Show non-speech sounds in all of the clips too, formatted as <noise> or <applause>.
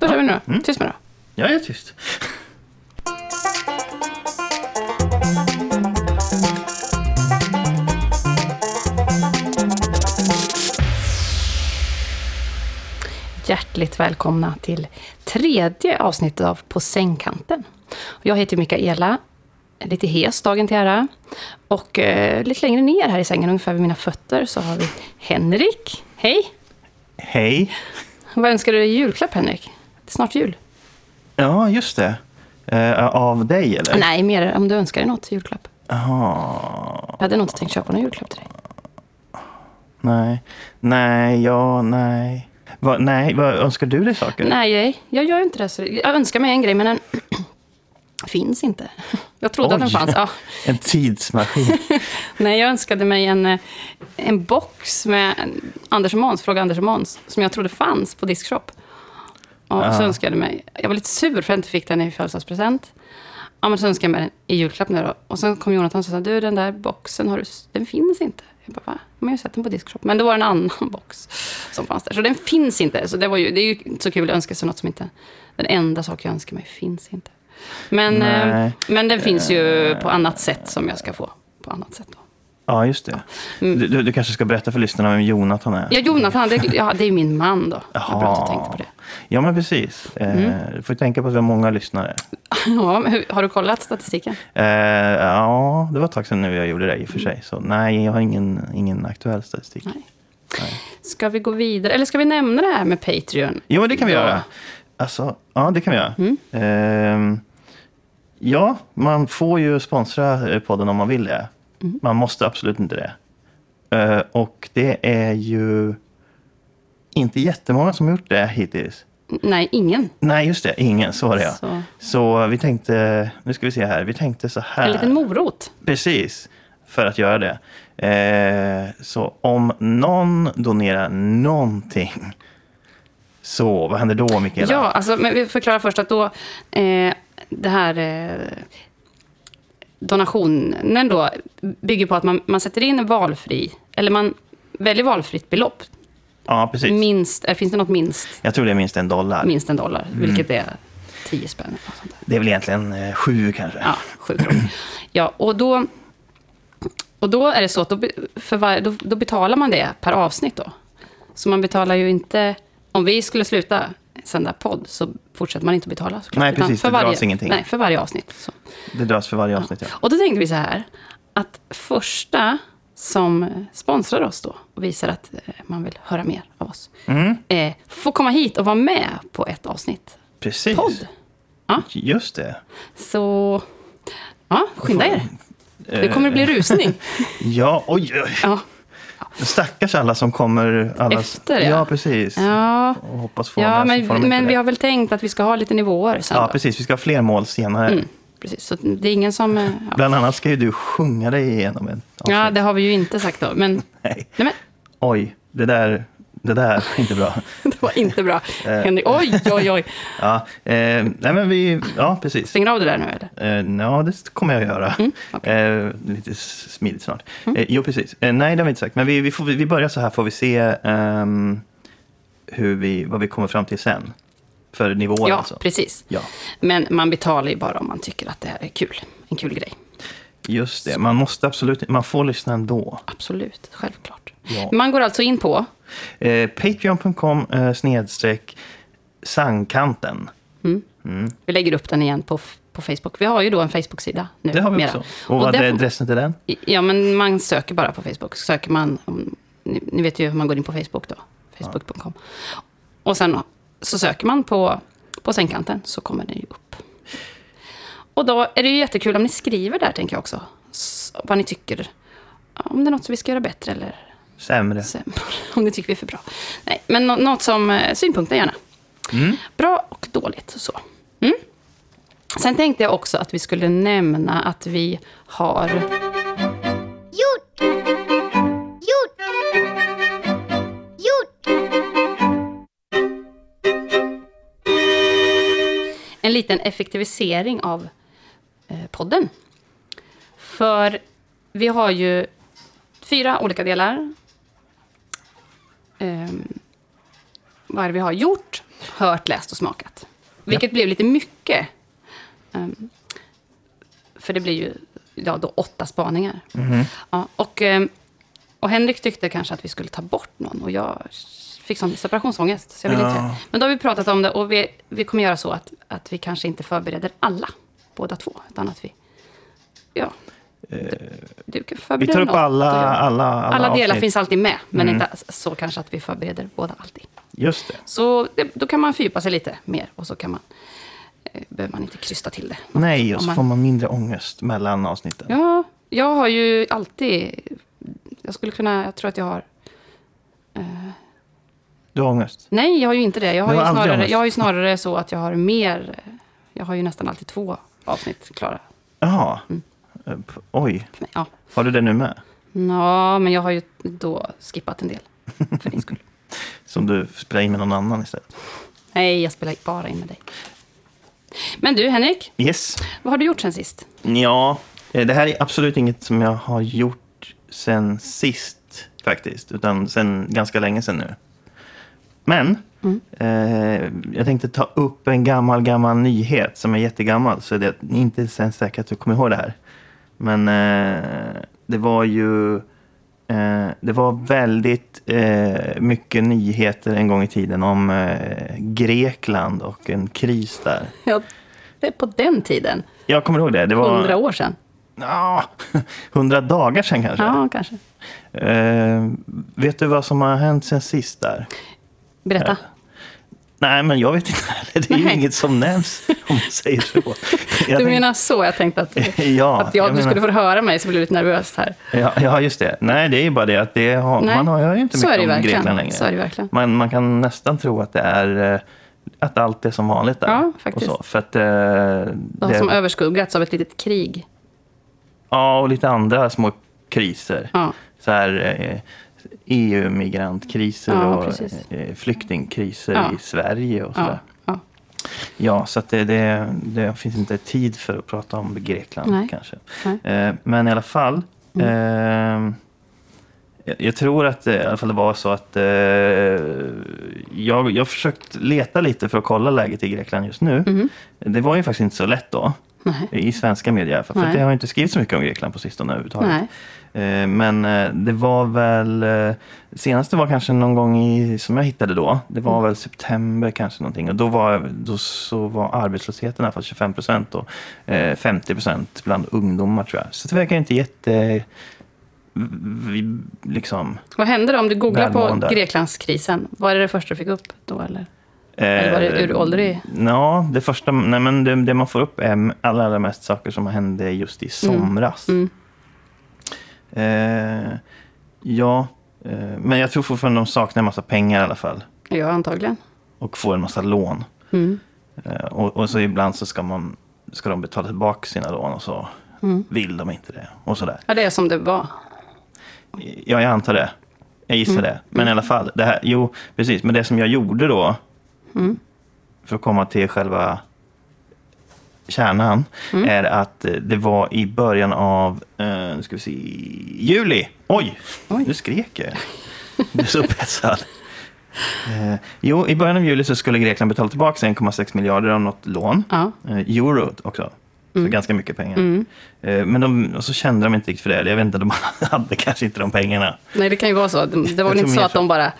Då kör vi nu då. Tyst med då. Jag är tyst. Hjärtligt välkomna till tredje avsnittet av På sängkanten. Jag heter Mikaela, lite hes dagen till ära. Och eh, lite längre ner här i sängen, ungefär vid mina fötter, så har vi Henrik. Hej! Hej. Vad önskar du i julklapp, Henrik? Det är snart jul. Ja, just det. Eh, av dig eller? Nej, mer om du önskar dig något julklapp. Jaha. Jag hade nog inte tänkt köpa någon julklapp till dig. Nej. Nej, ja, nej. Va, nej, vad önskar du dig saker? Nej, jag gör inte det. Så jag önskar mig en grej, men den <clears throat> finns inte. <laughs> Jag trodde att den Oj. fanns. Ja. <laughs> En tidsmaskin. <laughs> Nej, jag önskade mig en, eh, en box med Anders och Måns, Fråga Anders och Måns, som jag trodde fanns på Diskshop. Och så önskade jag mig, jag var lite sur för att jag inte fick den i födelsedagspresent. Ja, men så önskade jag mig den i julklapp nu då. Och sen kom Jonathan och sa, du den där boxen, har du, den finns inte. Jag bara, va? Men jag har sett den på Diskshop. Men det var en annan <laughs> box som fanns där. Så den finns inte. Så det, var ju, det är ju så kul att önska sig något som inte... Den enda sak jag önskar mig finns inte. Men, eh, men den finns ju på annat sätt som jag ska få. På annat sätt då. Ja, just det. Du, du, kanske ska berätta för lyssnarna vem Jonathan är? Ja, Jonathan, det, ja, det är min man då. Jaha. bra att du tänkte på det. Ja, men precis. Eh, Mm. Du får tänka på att vi har många lyssnare. <laughs> Ja, har du kollat statistiken? Eh, ja, det var ett tag sedan nu jag gjorde det i och för sig. Så nej, jag har ingen, ingen aktuell statistik. Nej. Ska vi gå vidare? Eller ska vi nämna det här med Patreon? Jo, det kan vi Ja. göra. Alltså, ja, det kan vi göra. Mm. Ehm, ja, man får ju sponsra podden om man vill det. Mm. Man måste absolut inte det. Eh, och det är ju inte jättemånga som gjort det hittills. Nej, ingen. Nej, just det. Ingen. Så var det ja. Så, Så vi tänkte, nu ska vi se här. Vi tänkte så här. en liten morot. Precis, för att göra det. Eh, så om någon donerar någonting, så vad händer då, Mikaela? Ja, alltså, men vi förklarar först att då, eh, det här eh, donationen då bygger på att man, man sätter in valfri, eller man väljer valfritt belopp. ja, precis. Minst, eh, finns det något minst, Jag tror det är minst en dollar. minst en dollar, Mm. vilket är 10 spänn. sånt. Det är väl egentligen eh, sju kanske. Ja, sju kronor. Ja, och då, och då är det så att då, för var, då, då betalar man det per avsnitt då. Så man betalar ju inte, om vi skulle sluta sända podd så fortsätter man inte att betala såklart. Nej, precis, för det varje, dras ingenting. Nej, för varje avsnitt. Så. Det dras för varje avsnitt. Ja. Och då tänkte vi så här, att första som eh, sponsrar oss då och visar att eh, man vill höra mer av oss, Mm, eh, får komma hit och vara med på ett avsnitt precis. podd. Ja. Just det. Så, ja, skynda er. Det Eh, kommer att bli rusning. <laughs> Ja, oj, oj. Ja. Stackars alla som kommer... Alla... Efter, ja. ja. precis. Ja, Och hoppas få ja men, men det. vi har väl tänkt att vi ska ha lite nivåer sen. Ja, då. precis. Vi ska ha fler mål senare. Mm, precis. Så det är ingen som... eh, Ja, Bland annat ska ju du sjunga dig igenom en avsnitt. ja det har vi ju inte sagt då. Men, <laughs> Nej. nej, men Oj, det där, det där är inte bra. <laughs> det var inte bra. Eh. Henrik, oj, oj, oj. <laughs> Ja, eh, nej men vi, ja precis. Stänger av det där nu eller? Eh, ja, det kommer jag att göra. Mm, okej. eh, lite smidigt snart. Eh, jo, precis. Eh, nej, det har vi inte sagt. Men vi, vi, får, vi börjar så här, får vi se ehm, hur vi, vad vi kommer fram till sen. För nivåer Ja, alltså. precis. Ja, Men man betalar ju bara om man tycker att det här är kul. En kul grej. just det. Man måste absolut, man får lyssna ändå. Absolut, självklart. Ja. Man går alltså in på... Eh, Patreon.com eh, snedstreck sangkanten. Vi lägger upp den igen på, på Facebook. Vi har ju då en Facebook-sida nu. Det har vi mera. också. Och vad där är adressen till den? Ja, men man söker bara på Facebook. Söker man, om, ni, ni vet ju hur man går in på Facebook då. Facebook.com. Och sen så söker man på, på sängkanten så kommer den ju upp. Och då är det ju jättekul om ni skriver där, tänker jag också. S- vad ni tycker. Om det är något som vi ska göra bättre eller Sämre. sämre. <laughs> Om ni tycker vi är för bra. Nej, men nå- något som... eh, Synpunkter gärna. Mm. Bra och dåligt. Så. Mm. Sen tänkte jag också att vi skulle nämna att vi har... Gjort! Gjort! Gjort! en liten effektivisering av eh, podden. För vi har ju fyra olika delar. Ehm, vad är det vi har gjort? hört, läst och smakat. Vilket blev lite mycket. Ehm, för det blir ju ja, då åtta spaningar. Ja, och, ehm, och Henrik tyckte kanske att vi skulle ta bort någon. Och jag fick sån separationsångest. Så jag ville Ja. inte. Men då har vi pratat om det och vi, vi kommer göra så att, att vi kanske inte förbereder alla, båda två. Utan att vi, ja. Du, du Vi tar upp något alla, alla, alla, alla delar avsnitt. Mm. finns alltid med, men inte så kanske att vi förbereder båda alltid. Just det. Så det, då kan man fördjupa sig lite mer och så kan man, eh, behöver man inte krysta till det. Nej, och så man- får man mindre ångest mellan avsnitten. Ja, jag har ju alltid... Jag skulle kunna... Jag tror att jag har... Du har ångest? Nej, jag har ju inte det. Jag har, ju snarare, jag har ju snarare så att jag har mer... Jag har ju nästan alltid två avsnitt klara. Jaha. Mm. Oj. Ja. har du det nu med? ja, men jag har ju då skippat en del. För din skull. <laughs> Som du spelar in med någon annan istället? Nej, jag spelar bara in med dig. Men du, Henrik. Yes. Vad har du gjort sen sist? Ja, eh, det här är absolut inget som jag har gjort sen sist faktiskt. Utan sen ganska länge sen nu. Men eh, jag tänkte ta upp en gammal, gammal nyhet som är jättegammal. Så det är inte sen säkert att du kommer ihåg det här. Men eh, det var ju... Eh, det var väldigt eh, mycket nyheter en gång i tiden om eh, Grekland och en kris där. <laughs> Ja, det är på den tiden. Jag kommer ihåg det. Det var... Hundra år sedan. Ja, <laughs> hundra dagar sedan kanske. Ja, kanske. Eh, vet du vad som har hänt sen sist där? Berätta. Nej, men jag vet inte <laughs> heller. Det är ju Nej. inget som nämns om man säger så. <laughs> Jag Du menar så? Jag tänkte att, <laughs> Ja, att jag, jag du skulle menar- få höra mig, så blev jag lite nervös här. Ja, ja, just det. Nej, det är ju bara det att det har, Nej, man hör ju inte så mycket om verkligen. Grekland längre. Så är det verkligen. Man, man kan nästan tro att det är eh, att allt är som vanligt där. Ja, faktiskt. Och så, för att, eh, De det, som överskuggats av ett litet krig. ja, och lite andra små kriser. Ja. Så här, eh, EU-migrantkriser Ja, och precis. eh, flyktingkriser Ja. i Sverige och sådär. Ja. Ja. Så det, det, det finns inte tid för att prata om Grekland Nej. kanske. Nej. Eh, men i alla fall. Mm. Eh, jag, tror att det, i alla fall det var så att eh, jag, jag har försökt leta lite för att kolla läget i Grekland just nu. Mhm. Det var ju faktiskt inte så lätt då. Nej. I svenska medier i alla fall. För det har inte skrivits så mycket om Grekland på sistone överhuvudtaget. Nej. Eh, Men eh, det var väl, eh, senaste var kanske någon gång i, som jag hittade då, det var väl september kanske någonting. Och då var, då så var arbetslösheten i alla fall 25 procent och eh, 50 procent bland ungdomar tror jag. Så det verkar inte jätte, liksom, Vad hände då om du googlar på. Greklandskrisen? Vad är det första du fick upp då? Eller? Eller var det uråldrig? Ja, det första, nej men det, det man får upp är allra, allra mest saker som hände just i somras. Mm. Eh, ja, eh, men jag tror fortfarande de saknar en massa pengar i alla fall. Ja, antagligen. Och får en massa lån. Mm. Eh, och, och så ibland så ska, man, ska de betala tillbaka sina lån och så Mm. vill de inte det. Och sådär. Ja, det är som det var. Ja, jag antar det. Jag gissar det. Men i alla fall, det här, jo, precis. Men det som jag gjorde då, för att komma till själva kärnan, är att eh, det var i början av, eh, ska vi se, juli. Oj, Oj. nu skrek jag. Jag blev så upphetsad. Eh, jo, i början av juli så skulle Grekland betala tillbaka 1,6 miljarder av något lån. Ja. Eh, euro också. Så ganska mycket pengar. Eh, men de, och så kände de inte riktigt för det. Jag vet inte, de <laughs> hade kanske inte de pengarna. Nej, det kan ju vara så. Det det var väl inte så att så. de bara...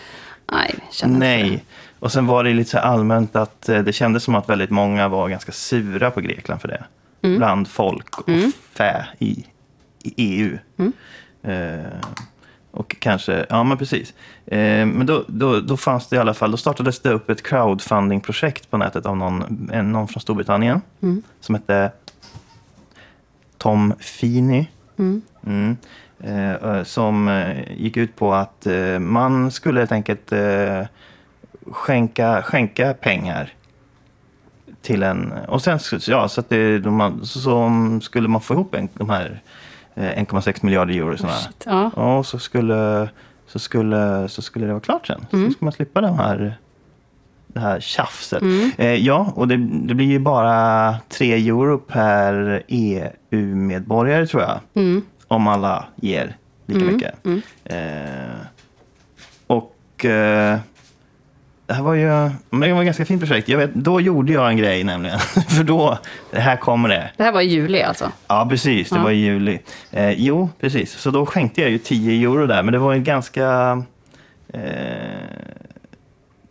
Nej, känner inte för Nej. Och sen var det lite så allmänt att eh, det kändes som att väldigt många var ganska sura på Grekland för det. Bland folk och fä i, i EU. Eh, och kanske, ja men precis. Eh, men då, då, då fanns det i alla fall, då startades det upp ett crowdfunding-projekt på nätet av någon, någon från Storbritannien. Som hette Tom Feeney. Mm. Eh, eh, som eh, gick ut på att man skulle helt enkelt skänka, skänka pengar till en... Och sen ja, så, att det, de, så, skulle man få ihop en, de här eh, 1,6 miljarder euro. Här. Shit, Ja. Och så skulle, så, skulle, så skulle det vara klart sen. Så skulle man slippa de här, det här tjafset. Eh, ja, och det, det blir ju bara 3 euro per EU-medborgare tror jag. Mm. Om alla ger lika mycket. Eh, och eh, det här var ju det var ett ganska fint projekt. Jag vet, då gjorde jag en grej nämligen. <laughs> För då, här kommer det. Det här var i juli alltså? Ja, precis. Det Ja. var i juli. Eh, jo, precis. Så då skänkte jag ju 10 euro där. Men det var en ganska... Eh,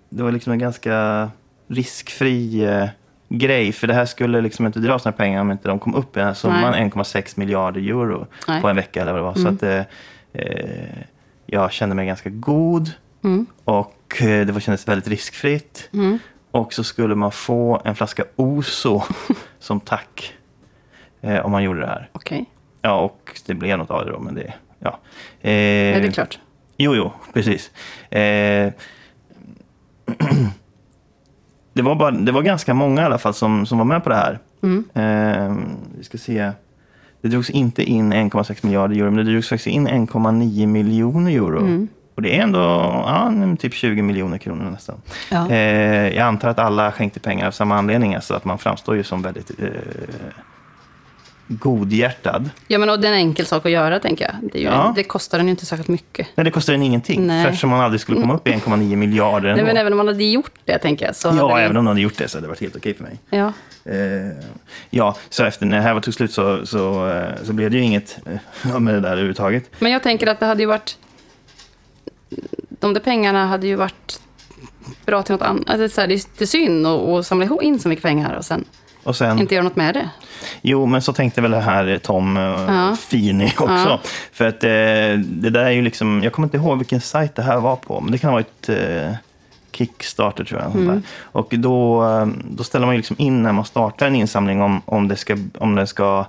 det var liksom en ganska riskfri eh, grej. För det här skulle liksom inte dras några pengar om inte de kom upp i den här summan Nej. 1,6 miljarder euro Nej. på en vecka eller vad det var. Så att, eh, eh, jag kände mig ganska god. Mm. Och det var, kändes väldigt riskfritt. Mm. Och så skulle man få en flaska Oso <laughs> som tack. Eh, om man gjorde det här. Okej, Ja, och det blev något av det då, men det... Ja. Eh, är det klart? Jo, jo, precis. Eh, <clears throat> det, var bara, det var ganska många i alla fall som, som var med på det här. Mm. Eh, vi ska se. Det drogs inte in 1,6 miljarder euro, men det drogs faktiskt in 1,9 miljoner euro. Mm. Och det är ändå ja, typ 20 miljoner kronor nästan. Ja. Eh, jag antar att alla skänkte pengar av samma anledning, så att man framstår ju som väldigt eh, godhjärtad. ja, men och det är en enkel sak att göra, tänker jag. Det, ju, Ja. det kostar den ju inte särskilt mycket. Nej, det kostar en ingenting, Nej. för eftersom man aldrig skulle komma upp i 1,9 miljarder Nej, men även om man hade gjort det, tänker jag. Så Ja, hade det, även om de hade gjort det så hade det varit helt okej för mig. Ja, Eh, ja, så efter när det här var tog slut så, så, eh, så blev det ju inget eh, <laughs> med det där överhuvudtaget. men jag tänker att det hade ju varit... De där pengarna hade ju varit bra till något annat. Alltså, så här, det, är, det är synd att samla in så mycket pengar och sen Och sen, inte göra något med det. Jo, men så tänkte väl det här eh, Tom uh, Ja. Fini också. Ja. För att eh, det där är ju liksom, jag kommer inte ihåg vilken sajt det här var på, men det kan ha varit eh, Kickstarter tror jag. Mm. Och då, eh, då ställer man ju liksom in när man startar en insamling om, om, det ska, om, det ska,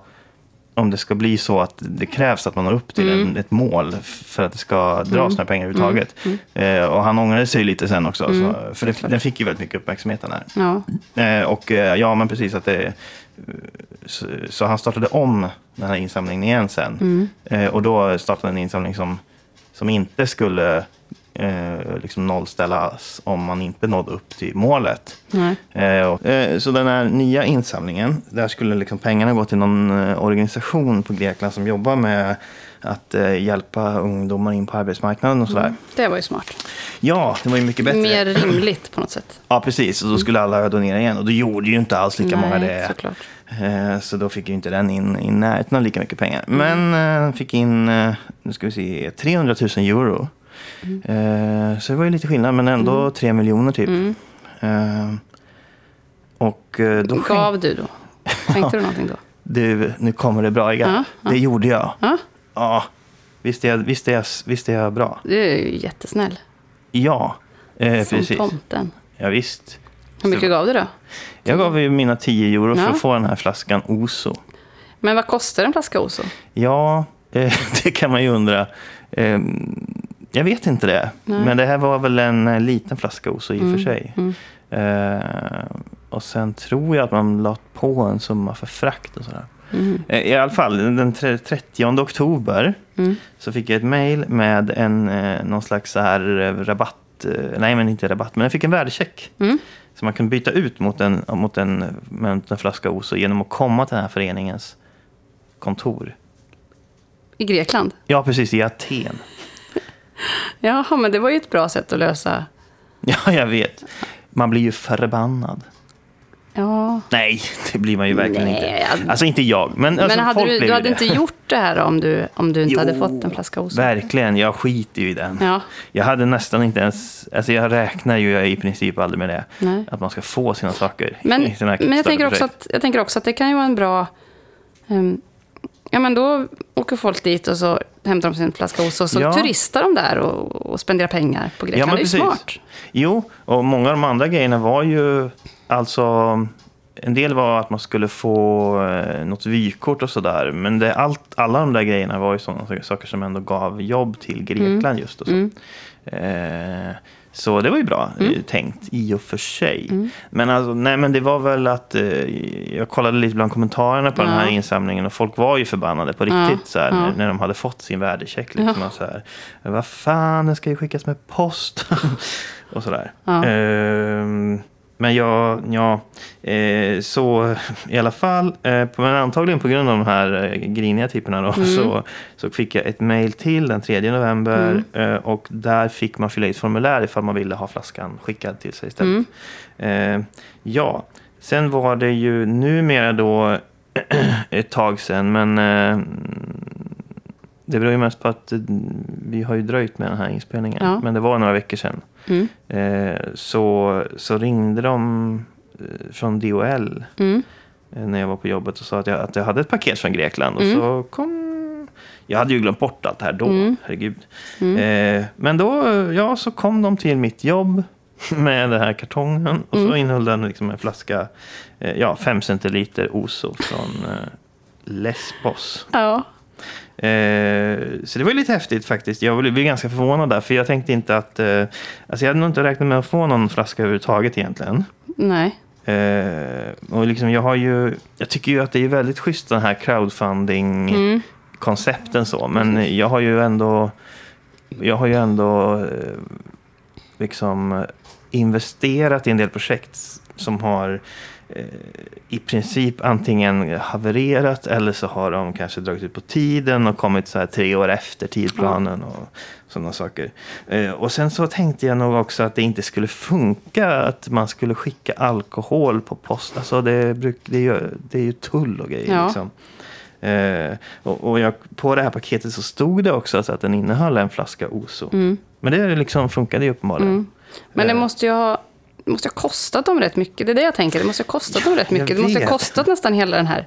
om det ska bli så att det krävs att man når upp till Mm. en, ett mål för att det ska dras några pengar överhuvudtaget. Eh, och han ångrade sig lite sen också, Mm. så, för det, den fick ju väldigt mycket uppmärksamhet den här. Ja, Eh, och eh, ja, men precis att det... Så, så han startade om den här insamlingen igen sen. Mm. Eh, och då startade en insamling som, som inte skulle eh, liksom nollställas om man inte nådde upp till målet. Eh, och, eh, så den här nya insamlingen, där skulle liksom pengarna gå till någon eh, organisation på Grekland som jobbar med att eh, hjälpa ungdomar in på arbetsmarknaden och sådär. Det var ju smart. Ja, det var ju mycket bättre. Mer rimligt på något sätt. Ja, precis. Och då skulle alla donera igen. Och då gjorde ju inte alls lika många Nej, det. såklart. Eh, Så då fick ju inte den in i närheten av lika mycket pengar. Men den fick in, nu ska vi se, 300 000 euro. Eh, Så det var ju lite skillnad, men ändå 3 miljoner typ. Mm. Eh, Och eh, då Gav du då? Tänkte du <laughs> någonting då? du, nu kommer det bra igen. Det gjorde jag. Ja, visst är jag, visst är jag, visst är jag bra? du är ju jättesnäll. Ja, eh, Som precis. tomten. Ja, visst. Hur mycket gav du då? Jag gav ju mina 10 euro för Ja. att få den här flaskan Oso. Men vad kostar en flaska Oso? Ja, eh, <laughs> det kan man ju undra. Eh, Jag vet inte det. Nej. Men det här var väl en eh, liten flaska Oso i och för sig. Mm. Eh, Och sen tror jag att man la på en summa för frakt och sådär. Mm. Eh, I alla fall, den tre- 30 oktober Mm. så fick jag ett mail med en, eh, någon slags så här rabatt. Nej, men inte rabatt, men jag fick en värdecheck. Mm. Som man kan byta ut mot en, mot en, mot en flaska Oso genom att komma till den här föreningens kontor. I Grekland? Ja, precis, i Aten. Jaha, men det var ju ett bra sätt att lösa. <laughs> Ja, jag vet. Man blir ju förbannad. Ja. Nej, det blir man ju verkligen Nej, inte. Alltså inte jag, men, alltså, men hade folk du, blev du hade det. inte gjort det här om du, om du inte Jo, hade fått en flaska Oso? Verkligen, jag skiter ju i den. Ja. Jag hade nästan inte ens, alltså jag räknar ju i princip aldrig med det. Nej. Att man ska få sina saker. Men, här men jag, tänker också Kickstarter-projekt. att, jag tänker också att det kan ju vara en bra... ehm, ja, men då åker folk dit och så hämtar de sin flaska Oso och så Ja. turistar de där och, och spenderar pengar på Grekland. men det är precis. smart. Jo, och många av de andra grejerna var ju alltså... En del var att man skulle få eh, något vykort och sådär. Men det, allt, alla de där grejerna var ju sådana saker som ändå gav jobb till Grekland just. Och så. Mm. Eh, så det var ju bra eh, tänkt i och för sig. Mm. Men, alltså, nej, men det var väl att eh, jag kollade lite bland kommentarerna på den här Ja. insamlingen och folk var ju förbannade på Ja, riktigt så här, ja. när, när de hade fått sin värdecheck. Liksom, och så här, vad fan, den ska ju skickas med post. <laughs> och sådär. Ja. Ehm, men jag, ja, eh, så i alla fall, eh, på, men antagligen på grund av de här eh, griniga typerna då, så, så fick jag ett mail till den 3 november eh, och där fick man fylla i ett formulär ifall man ville ha flaskan skickad till sig istället. Eh, ja, sen var det ju numera då <clears throat> ett tag sedan, men eh, det beror ju mest på att eh, vi har ju dröjt med den här inspelningen. Ja. Men det var några veckor sedan. Mm. Eh, så, så ringde de eh, från DHL Mm. eh, när jag var på jobbet och sa att jag, att jag hade ett paket från Grekland. Mm. Och så kom... Jag hade ju glömt bort allt det här då, Mm. herregud. Eh, men då, ja, så kom de till mitt jobb <laughs> med den här kartongen. Och Mm. så innehöll den liksom en flaska, eh, ja, fem centiliter Oso från Lesbos. Ja. Eh, så det var lite häftigt faktiskt. Jag blev ganska förvånad där, för jag tänkte inte att... Eh, alltså jag hade nog inte räknat med att få någon flaska överhuvudtaget egentligen. Nej. Eh, och liksom jag har ju... Jag tycker ju att det är väldigt schysst den här crowdfunding-koncepten så. Men jag har ju ändå... Jag har ju ändå liksom investerat i en del projekt som har i princip antingen havererat eller så har de kanske dragit ut på tiden och kommit så här tre år efter tidplanen och sådana saker. Eh, och sen så tänkte jag nog också att det inte skulle funka att man skulle skicka alkohol på post. Alltså det, bruk, det, är, ju, det är ju tull och grejer. Ja. Liksom. Eh, och och jag, på det här paketet så stod det också att den innehöll en flaska Oso. Men det liksom funkade ju uppenbarligen. Mm. Men det Eh. måste ju ha, det måste ha kostat dem rätt mycket. Det är det jag tänker. Det måste ha kostat dem rätt mycket. Det måste ha kostat nästan hela den här.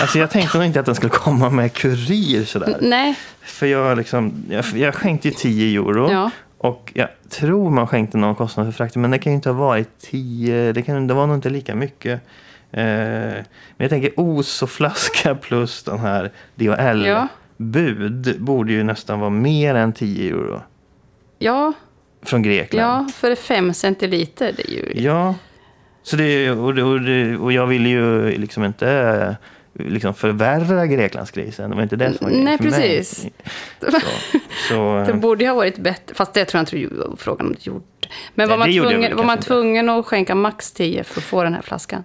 Alltså jag tänkte nog inte att den skulle komma med kurir sådär. Nej. För jag, liksom, jag, jag skänkte ju 10 euro. Ja. Och jag tror man skänkte någon kostnad för frakten. Men det kan ju inte ha varit 10. Det, kan, det var nog inte lika mycket. Eh, men jag tänker os och flaska plus den här Ja. DHL-bud. Borde ju nästan vara mer än 10 euro. Ja, Från Grekland. ja, för fem centiliter. Det är ju... Ja. Så det, och, det, och, jag ville ju liksom inte eh, liksom förvärra Greklandskrisen. Det var inte det som var grejen Nej, för mig. precis. Så, så, <laughs> Det borde ju ha varit bättre. Fast det tror jag inte var frågan om det gjorde. Men var Nej, man, tvungen, var man tvungen att skänka max 10 för att få den här flaskan?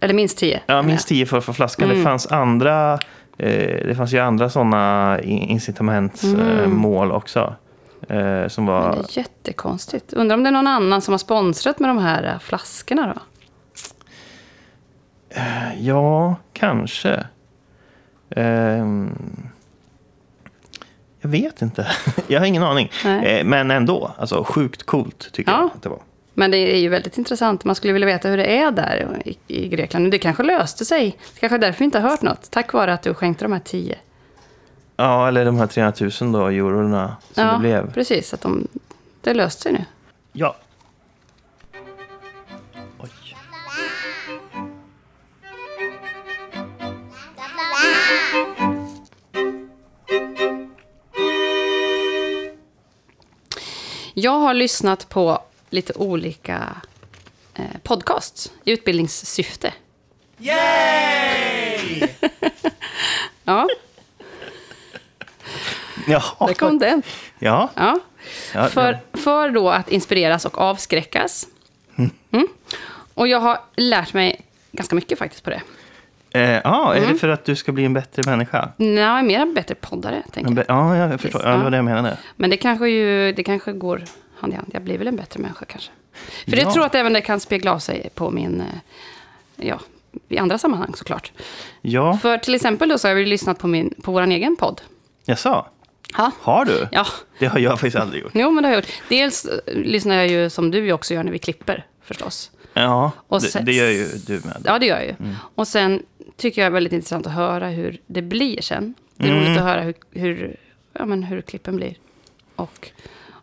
Eller minst 10? Ja, minst 10 för att få flaskan. Mm. Det fanns andra eh, det fanns ju andra sådana incitamentsmål också. Eh, som Men var... det är jättekonstigt. Undrar om det är någon annan som har sponsrat med de här äh, flaskorna då? Ja, kanske. Ehm, jag vet inte. <laughs> jag har ingen aning. Eh, men ändå, alltså sjukt coolt tycker Ja. jag att det var. Men det är ju väldigt intressant. Man skulle vilja veta hur det är där i, i Grekland. Det kanske löste sig. Det kanske är därför vi inte har hört något. Tack vare att du skänkte de här 10. Ja, eller de här 300 000 då, eurorna som ja, det blev. precis. Att de, det löste sig nu. Ja. Oj. Jag har lyssnat på lite olika eh, podcasts i utbildningssyfte. Yay! <laughs> Ja, Jaha. där kom den. Ja. Ja. Ja, För, för då att inspireras och avskräckas. Mm. Och jag har lärt mig ganska mycket faktiskt på det. Eh, ja, är Mm. det för att du ska bli en bättre människa? Nej, mer en bättre poddare, tänker jag. ja, jag förstår. Ja, det var det jag menade. Men det kanske, ju, det kanske går hand i hand. Jag blir väl en bättre människa kanske. För Ja. jag tror att även det kan spegla av sig på min... eh, Ja, i andra sammanhang såklart. Ja, För till exempel då så har vi lyssnat på, min, på vår egen podd. jag sa. Ja. Har du? Ja, Det har jag faktiskt aldrig gjort. jo men det har jag gjort. Dels eh, lyssnar jag ju som du också gör när vi klipper förstås. Ja, Och det, sen- det gör ju du med. Ja, det gör jag ju. Mm. Och sen tycker jag det är väldigt intressant att höra hur det blir sen. Det är Mm. roligt att höra hur, hur, ja, men hur klippen blir. Och,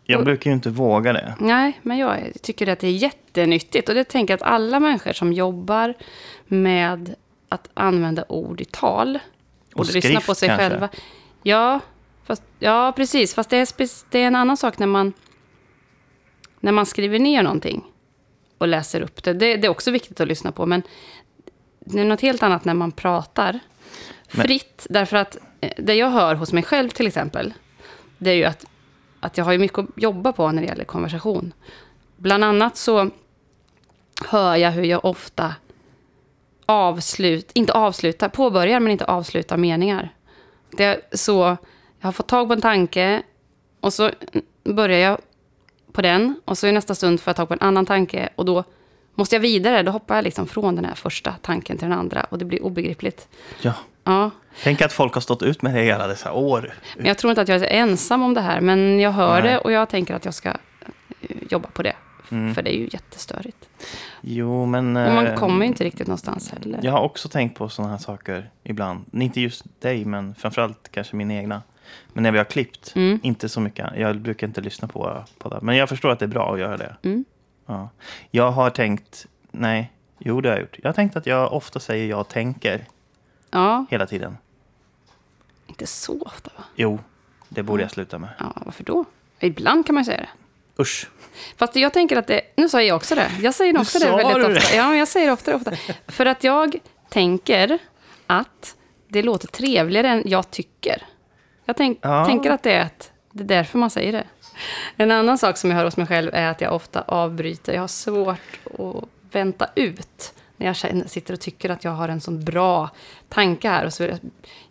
Jag och- brukar ju inte våga det. nej, men jag tycker att det är jättenyttigt. Och det tänker jag att alla människor som jobbar med att använda ord i tal Och lyssna skrift på sig kanske. själva. Ja, fast, ja, precis. Fast det är, det är en annan sak när man, när man skriver ner någonting och läser upp det. det. Det är också viktigt att lyssna på, men det är något helt annat när man pratar Men- fritt. Därför att eh, det jag hör hos mig själv till exempel, det är ju att, att jag har mycket att jobba på när det gäller konversation. bland annat så hör jag hur jag ofta avslut, inte avslutar, påbörjar men inte avslutar meningar. Det är så, jag har fått tag på en tanke och så börjar jag på den och så i nästa stund får jag tag på en annan tanke och då måste jag vidare. Då hoppar jag liksom från den här första tanken till den andra och det blir obegripligt. Ja. Ja, Tänk att folk har stått ut med det alla dessa år. men jag tror inte att jag är ensam om det här, men jag hör Nej. det och jag tänker att jag ska eh, jobba på det. Mm. För det är ju jättestörigt. Jo, men... Och man eh, kommer ju inte riktigt någonstans heller. Jag har också tänkt på sådana här saker ibland. Inte just dig, men framförallt kanske min egna. Men när vi har klippt, Mm. inte så mycket. Jag brukar inte lyssna på våra poddar. Men jag förstår att det är bra att göra det. Mm. Ja. Jag har tänkt, nej, jo det har jag gjort. Jag har tänkt att jag ofta säger jag tänker Ja, hela tiden. inte så ofta va? Jo, det borde jag sluta med. Ja, varför då? Ibland kan man ju säga det. Usch. Fast jag tänker att det... Nu sa jag också det. Jag säger också det väldigt du det? ofta. Ja, men jag säger det ofta, ofta. För att jag tänker att det låter trevligare än jag tycker. Jag tänk, Ja. tänker att det är, att det är därför man säger det. En annan sak som jag hör hos mig själv är att jag ofta avbryter. Jag har svårt att vänta ut. När jag känner, sitter och tycker att jag har en sån bra tanke här. Och så,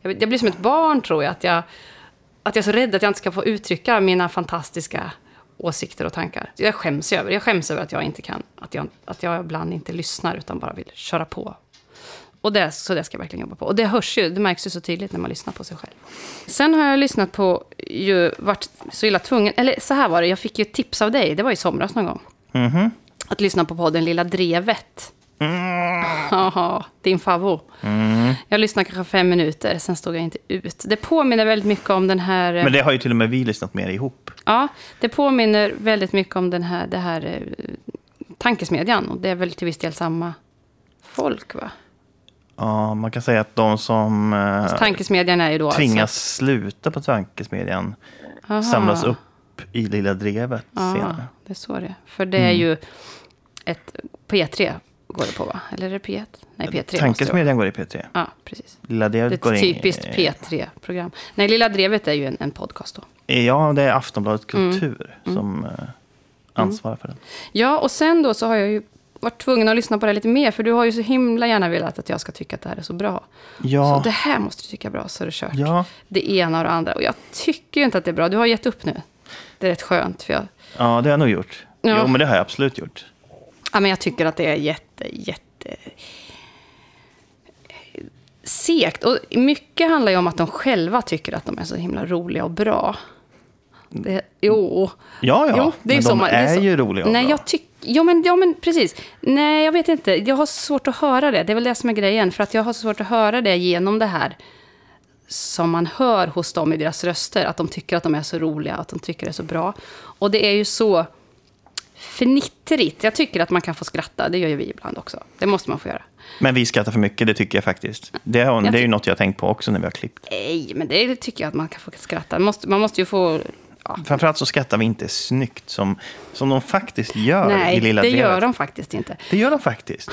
jag, jag blir som ett barn tror jag. Att jag att jag är så rädd att jag inte ska få uttrycka mina fantastiska åsikter och tankar. Jag skäms över, jag skäms över att jag inte kan, att jag, att jag ibland inte lyssnar utan bara vill köra på. Och det, så det ska jag verkligen jobba på. Och det hörs ju, det märks ju så tydligt när man lyssnar på sig själv. Sen har jag lyssnat på, ju varit så illa tvungen, eller så här var det, jag fick ju tips av dig, det var i somras någon gång. Mhm. Att lyssna på podden Lilla Drevet. Haha, din favvo. Mm. Jag lyssnade kanske fem minuter, sen stod jag inte ut. Det påminner väldigt mycket om den här... Men det har ju till och med vi lyssnat mer ihop. Ja, det påminner väldigt mycket om den här, det här eh, tankesmedjan. Och det är väl till viss del samma folk, va? Ja, man kan säga att de som eh, Så tankesmedjan är ju då tvingas alltså... sluta på tankesmedjan Aha. samlas upp i Lilla Drevet Ja, senare. det är så det är. För det är Mm. ju ett... P3 går det på, va? Eller är det P1? Nej, P3 måste det vara. Tankesmedjan går i P3. Ja, precis. Lilla Det är Drevet går ett in typiskt i- P3-program. Nej, Lilla Drevet är ju en, en podcast då. Ja, det är Aftonbladet Mm. Kultur som eh, ansvarar för den. Ja, och sen då så har jag ju varit tvungen att lyssna på det lite mer. För du har ju så himla gärna velat att jag ska tycka att det här är så bra. Ja, Så det här måste du tycka är bra, så är det kört. ja, Det ena och det andra. Och jag tycker ju inte att det är bra. Du har gett upp nu. Det är rätt skönt. För jag, ja, det har jag nog gjort. Ja. Jo, men det har jag absolut gjort. ja, men jag tycker att det är jätte, jätte... Segt. Och mycket handlar ju om att de själva tycker att de är så himla roliga och bra. Det, jo. Ja, ja, Jo, det är men de det är är så- ju roliga och Nej, bra. jag tycker... Ja men, ja, men precis. Nej, jag vet inte. Jag har svårt att höra det. Det är väl det som är grejen. För att jag har svårt att höra det genom det här som man hör hos dem i deras röster. Att de tycker att de är så roliga, att de tycker det är så bra. Och det är ju så fnittrigt. Jag tycker att man kan få skratta. Det gör ju vi ibland också. Det måste man få göra. Men vi skrattar för mycket, det tycker jag faktiskt. Det, har, det är ju något jag har tänkt på också när vi har klippt. Nej, men det tycker jag att man kan få skratta. Man måste, man måste ju få... Ja. Framförallt så skrattar vi inte snyggt som, som de faktiskt gör Nej, i Lilla det Drevet. gör de faktiskt inte. Det gör de faktiskt.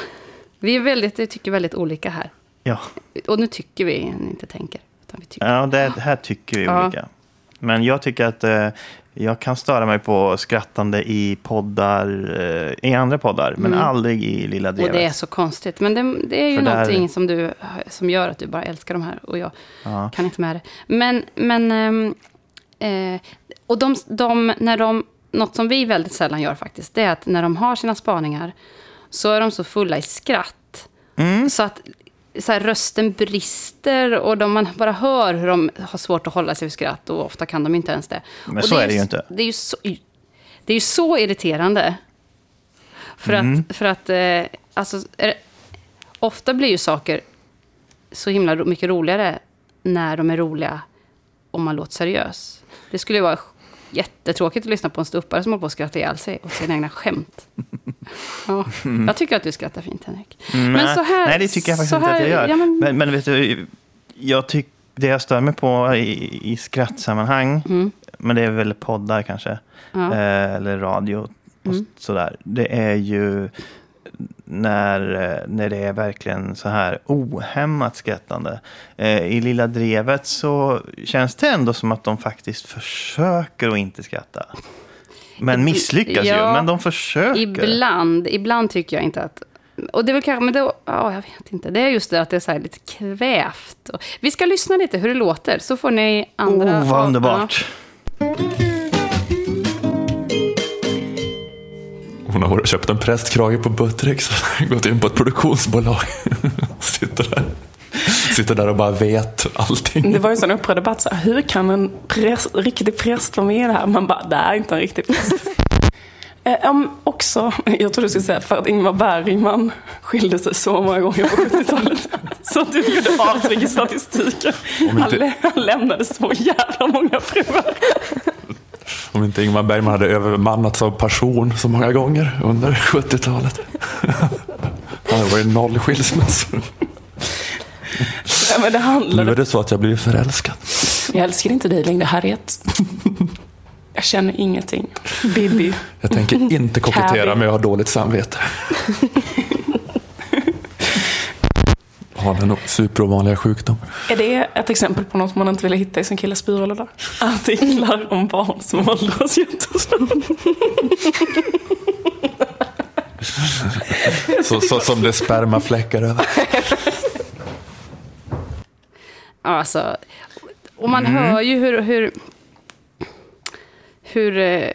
Vi är väldigt, vi tycker väldigt olika här. Ja, Och nu tycker vi, inte tänker. Utan vi tycker. ja det här tycker vi Ja. olika. Men jag tycker att eh, jag kan störa mig på skrattande i poddar, eh, i andra poddar, men aldrig i Lilla Och Drevet. det är så konstigt. Men det, det är ju För där- någonting som, du, som gör att du bara älskar de här. Och jag Ja. kan inte med det. Men, men ehm, eh, och de, de, när de, något som vi väldigt sällan gör faktiskt, det är att när de har sina spaningar så är de så fulla i skratt. Mm. Så att så här, rösten brister och de, man bara hör hur de har svårt att hålla sig vid skratt och ofta kan de inte ens det. Men och så är ju det ju inte. Det är ju så, det är ju så irriterande. För Mm. att, för att eh, alltså, är det, ofta blir ju saker så himla mycket roligare när de är roliga om man låter seriös. Det skulle ju vara jättetråkigt att lyssna på en ståuppare som håller på att skratta ihjäl sig åt sina egna skämt. <laughs> Ja, jag tycker att du skrattar fint, Henrik. Mm, Men så här- nej, det tycker jag faktiskt så inte att jag här- gör. ja, men- men... Men, vet du, jag tyck, det jag stör mig på i, i skrattsammanhang, men det är väl poddar kanske, Mm. Ja. Mm. eh, eller radio och sådär. Det är ju när, när det är verkligen så här ohämmat skrattande. Eh, I Lilla Drevet så känns det ändå som att de faktiskt försöker att inte skratta. Men misslyckas ju. Ja, Men de försöker. Ibland, ibland tycker jag inte att... Och det är väl kanske, men då, ja, jag vet inte. Det är just det att det är så lite kvävt. Vi ska lyssna lite hur det låter, så får ni andra... Oh, vad underbart. Hon har köpt en prästkrage på Buttricks och <laughs> gått in på ett produktionsbolag. Sitter där. Sitter där och bara vet allting. Det var ju en sån upprörd debatt. Så här, hur kan en präst, riktig präst vara med i det här? Man bara, det är inte en riktig präst. <laughs> Eh, um, också, jag tror du skulle säga för att Ingmar Bergman skilde sig så många gånger på 70-talet. Så att du gjorde avtryck i statistiken. Inte- Han, lä- han lämnade så jävla många fruar. Om inte Ingmar Bergman hade övermannats av passion så många gånger under <laughs> 70-talet. Han hade varit noll skilsmässor. Ja, men det Nu är det så att jag blir förälskad. Jag älskar inte dig längre, Harriet. Jag känner ingenting. Bibi. Jag tänker inte kokettera Cabby. med att ha dåligt samvete. <laughs> Har den superovanliga sjukdom. Är det ett exempel på något man inte vill hitta i sin killes byrålåda? Artiklar om barn som åldras jättesnabbt. Så, så som det är spermafläckar över. Ja, alltså, och man Mm. hör ju hur... hur, hur eh,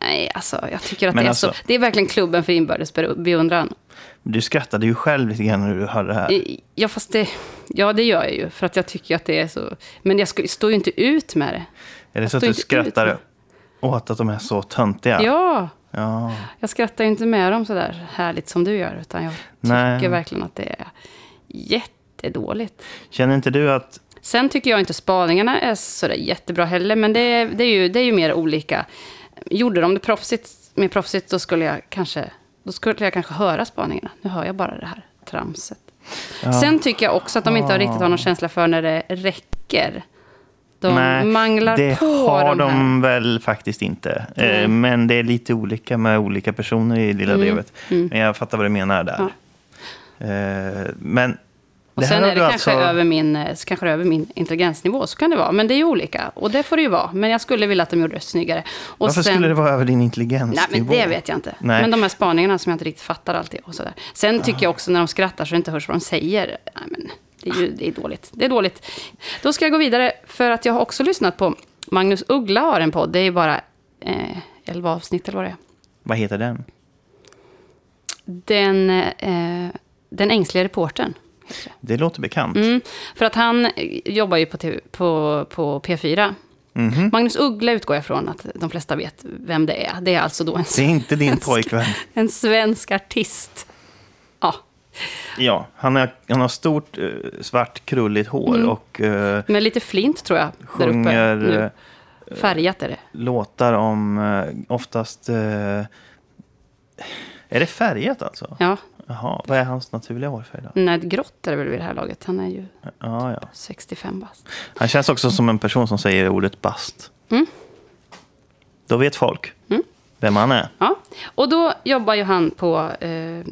nej, alltså, jag tycker att Men det är alltså- så... Det är verkligen klubben för inbördes be- beundran. Du skrattade ju själv lite grann när du hörde det här. I- Ja, fast det... Ja, det gör jag ju. För att jag tycker att det är så... Men jag står ju inte ut med det. Är det så att du skrattar åt att de är så töntiga? Ja. Ja. Jag skrattar ju inte med dem så där härligt som du gör. Utan jag tycker Nej. verkligen att det är jättedåligt. Känner inte du att... Sen tycker jag inte spaningarna är så där jättebra heller, men det, är- det, är ju, det är ju mer olika. Gjorde de det proffsigt, mer proffsigt, då skulle jag kanske, då skulle jag kanske höra spaningarna. Nu hör jag bara det här tramset. Sen tycker jag också att de inte har riktigt har någon känsla för när det räcker. De Nej, manglar det på har de de, väl faktiskt inte. Eh, Men det är lite olika med olika personer i Lilla Mm, Drevet. Men jag fattar vad du menar där. Eh, Men Och sen är det kanske, alltså... över min, eh, kanske över min intelligensnivå, så kan det vara. Men det är ju olika, och det får det ju vara. Men jag skulle vilja att de gjorde det snyggare. Och Varför sen, skulle det vara över din intelligensnivå? Nej, men det vet jag inte. Nej. Men de här spaningarna som jag inte riktigt fattar alltid. Och sådär. Sen tycker jag också när de skrattar så det inte hörs vad de säger. Nej, men det, är ju, det är dåligt. Det är dåligt. Då ska jag gå vidare, för att jag har också lyssnat på Magnus Uggla har en podd. Det är ju bara eh, 11 avsnitt eller vad det är. Vad heter den? Den, eh, den ängsliga reportern. Det låter bekant. Mm, för att han jobbar ju på, TV, på, på P4. Mhm. Magnus Uggla utgår jag från att de flesta vet vem det är. Det är alltså då en, Det är inte din pojkvän. <laughs> en svensk artist. Ja, Ja, han, är, han har stort eh, svart krulligt hår Mm. och eh, med lite flint tror jag. där uppe sjunger nu. eh, Färgat är det. låtar om oftast... Eh, är det färgat alltså? Ja, Jaha, vad är hans naturliga hårfärg då? nej, grått är det väl vid det här laget. Han är ju Ja, ja. 65 bast. Han känns också som en person som säger ordet bast. Mm. Då vet folk vem han är. Ja, och då jobbar ju han på eh, eh,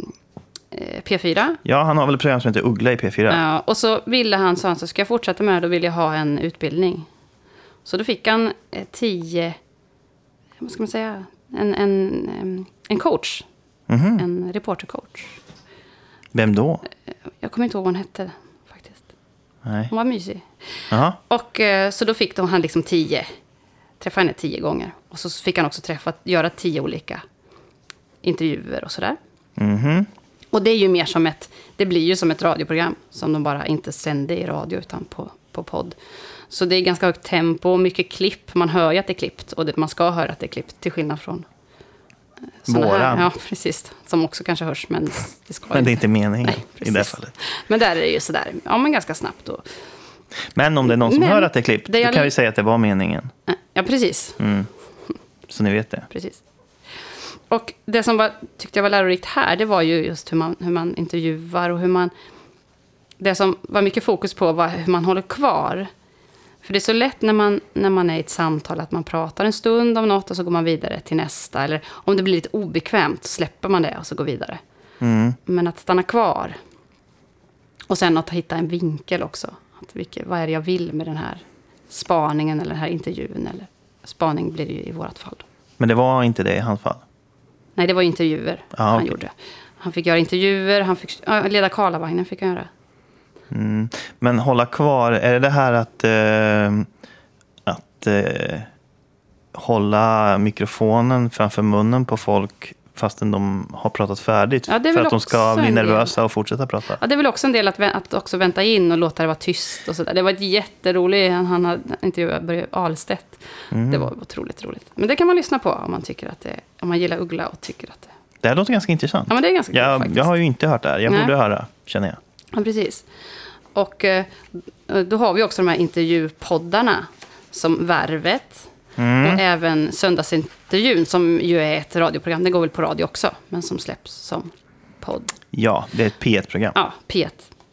P4. Ja, han har väl ett program som heter Uggla i P4. Ja, och så ville han, sa han, så ska jag fortsätta med det, då vill jag ha en utbildning. Så då fick han eh, tio, vad ska man säga, en, en, en coach. Mhm. En reportercoach. Vem då? Jag kommer inte ihåg vad hon hette faktiskt. Nej. Hon var mysig. Jaha. Och eh, så då fick de, han liksom tio, träffa henne tio gånger. Och så fick han också träffa, göra tio olika intervjuer och sådär. Mhm. Och det är ju mer som ett, det blir ju som ett radioprogram. Som de bara inte sände i radio utan på, på podd. Så det är ganska högt tempo, mycket klipp. Man hör ju att det är klippt och det, man ska höra att det är klippt. Till skillnad från såna Våran. Här, ja, precis. Som också kanske hörs, men det ska Men det är inte meningen Nej, i det fallet. Men där är det ju sådär, ja men ganska snabbt. Och, Men om det är någon som Men hör att det är klippt, det då kan vi säga att det var meningen. ja, precis. Så ni vet det. precis. Och det som var, tyckte jag var lärorikt här, det var ju just hur man, hur man intervjuar och hur man... Det som var mycket fokus på var hur man håller kvar. För det är så lätt när man, när man är i ett samtal att man pratar en stund om något och så går man vidare till nästa. Eller om det blir lite obekvämt så släpper man det och så går vidare. Men att stanna kvar. Och sen att hitta en vinkel också. Att vilket, vad är det jag vill med den här spaningen eller den här intervjun? Eller spaning blir det ju i vårt fall. Men det var inte det i hans fall. Nej, det var intervjuer Ja, han okej. gjorde. Han fick göra intervjuer, han fick leda Karlavagnen fick han göra. Mm. Men hålla kvar, är det det här att, eh, att eh, hålla mikrofonen framför munnen på folk fastän de har pratat färdigt? Ja, för att de ska bli nervösa och fortsätta prata? Ja, det är väl också en del att, att också vänta in och låta det vara tyst och sådär. Det var ett jätteroligt, han, han hade intervjuat Börje Ahlstedt. Mm. Det var otroligt roligt. Men det kan man lyssna på om man tycker att det, om man gillar Uggla och tycker att det... Det här låter ganska intressant. Ja, men det är ganska kul jag, faktiskt. jag har ju inte hört det här. Jag Nej. borde höra, känner jag. Ja, precis. Och eh, då har vi också de här intervjupoddarna som Värvet. Mm. Och även Söndagsintervjun som ju är ett radioprogram. Det går väl på radio också, men som släpps som podd. Ja, det är ett P1-program. Ja, P1.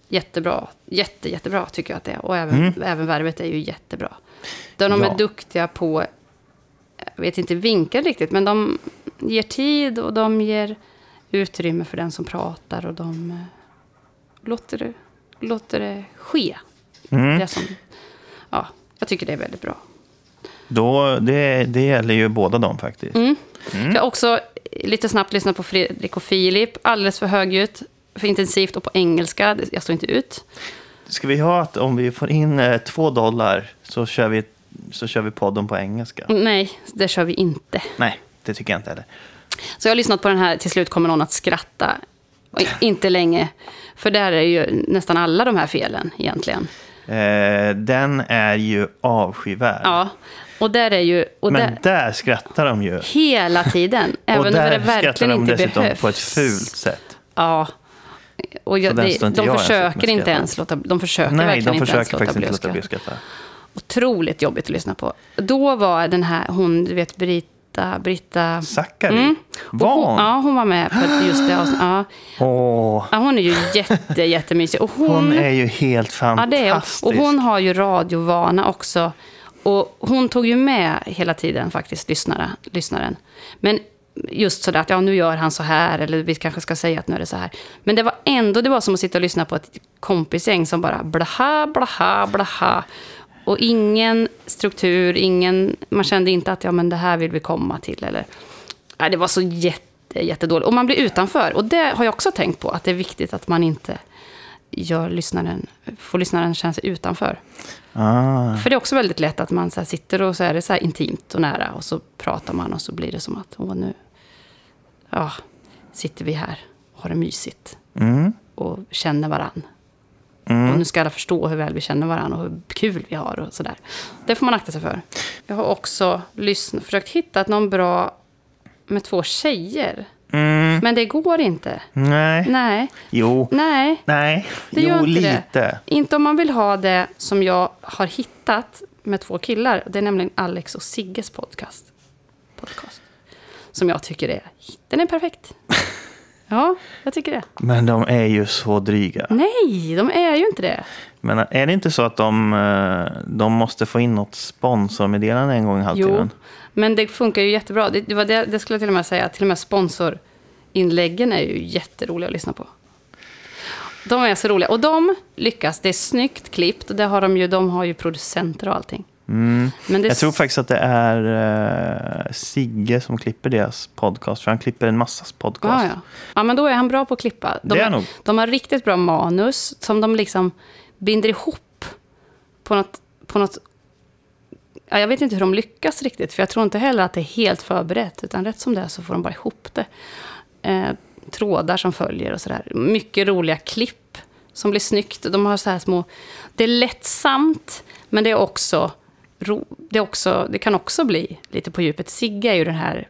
Jättebra. Jätte, jättebra tycker jag att det är. Och även, även Värvet är ju jättebra. Där de Mm. Ja. är duktiga på, jag vet inte vinkeln riktigt, men de ger tid och de ger utrymme för den som pratar och de eh, låter det, låter det ske. Mm. Det som, ja, jag tycker det är väldigt bra. Då, det, det gäller ju båda dem faktiskt. Mm. Jag har också lite snabbt lyssnat på Fredrik och Filip. Alldeles för högljutt, för intensivt och på engelska. Jag står inte ut. Ska vi ha att om vi får in eh, två dollar så kör, vi, så kör vi podden på engelska? Nej, det kör vi inte. Nej, det tycker jag inte heller. Så jag har lyssnat på den här, till slut kommer någon att skratta. Och inte länge. För där är ju nästan alla de här felen egentligen. Eh, den är ju avskyvärd. Ja, och där är ju... Och Men där, där skrattar de ju. hela tiden. <laughs> och Även när det där skrattar verkligen de inte dessutom behövs. på ett fult sätt. Ja. Och jag, det, inte de ens försöker inte ens låta... De försöker Nej, verkligen de inte ens försöker faktiskt inte att låta bli att skratta. Otroligt jobbigt att lyssna på. Då var den här, hon, du vet, Britta... Britta Zackari? Mm. Var hon, ja, hon var med på just det avsnittet. Ja. Åh, Ja, hon är ju jätte, jättemysig. Och hon, hon är ju helt ja, det är, fantastisk. och hon har ju radiovana också. Och hon tog ju med hela tiden faktiskt lyssnare, lyssnaren. Men just sådär att ja, nu gör han så här, eller vi kanske ska säga att nu är det så här. Men det var ändå, det var som att sitta och lyssna på ett kompisgäng som bara blaha, blaha, blaha. Och ingen struktur, ingen, man kände inte att ja, men det här vill vi komma till. Eller, nej, det var så jätte, jättedåligt. Och man blir utanför. Och det har jag också tänkt på, att det är viktigt att man inte gör lyssnaren, får lyssnaren känna sig utanför. Ah, För det är också väldigt lätt att man så sitter och så är det så här intimt och nära och så pratar man och så blir det som att åh, nu ja, sitter vi här och har det mysigt mm, och känner varann. Mm. Och nu ska alla förstå hur väl vi känner varann och hur kul vi har och sådär. Det får man akta sig för. Jag har också lyssnat, försökt hitta någon bra med två tjejer. Mm, Men det går inte. nej. Nej, Jo. nej. Nej. Det jo, gör inte lite. det. Inte om man vill ha det som jag har hittat med två killar. Det är nämligen Alex och Sigges podcast. podcast. Som jag tycker är, den är perfekt. <laughs> Ja, jag tycker det. Men de är ju så dryga. Nej, de är ju inte det. Men är det inte så att de, eh, de måste få in något sponsormeddelande en gång i Jo, halvtimmen? men det funkar ju jättebra. Det, det, var det, det skulle jag till och med säga. Till och med sponsorinläggen är ju jätteroliga att lyssna på. De är så roliga. Och de lyckas. Det är snyggt klippt. Det har de, ju, de har ju producenter och allting. Mm. Men det Jag tror faktiskt att det är eh, Sigge som klipper deras podcast. För han klipper en massa podcast. Ja, ja. ja, men då är han bra på att klippa. De, Det är nog. de har riktigt bra manus som de liksom binder ihop på något... På något ja, jag vet inte hur de lyckas riktigt, för jag tror inte heller att det är helt förberett. Utan rätt som det är så får de bara ihop det. Eh, trådar som följer och sådär. Mycket roliga klipp som blir snyggt. De har så här små... Det är lättsamt, men det är också... Det, också, det kan också bli lite på djupet. Sigge är ju den här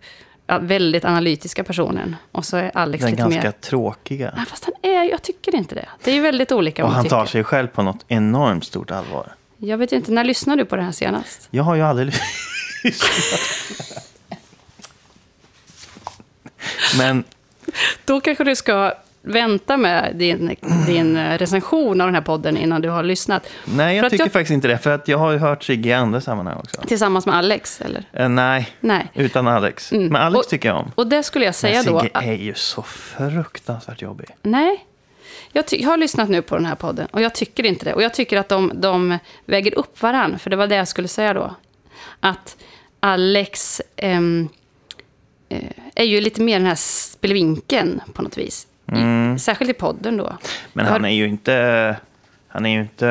väldigt analytiska personen. Och så är Alex Den lite ganska mer... tråkiga. Nej, fast han är, jag tycker inte det. Det är ju väldigt olika Och han tar tycker. sig själv på något enormt stort allvar. Jag vet inte, när lyssnade du på det här senast? Jag har ju aldrig lyssnat. <laughs> Men Då kanske du ska vänta med din, din recension av den här podden innan du har lyssnat. nej, jag tycker jag- faktiskt inte det. För att jag har ju hört Sigge i andra sammanhang också. Tillsammans med Alex, eller? Eh, nej, Nej. utan Alex. Mm. Men Alex Och- tycker jag om. Och det skulle jag säga Men då... Sigge att- är ju så fruktansvärt jobbig. Nej. Jag, jag har lyssnat nu på den här podden och jag tycker inte det. Och jag tycker att de, de väger upp varann, för det var det jag skulle säga då. Att Alex, ehm, eh, är ju lite mer den här spelvinkeln på något vis. I, särskilt i podden då. Men han är ju inte... Han är ju inte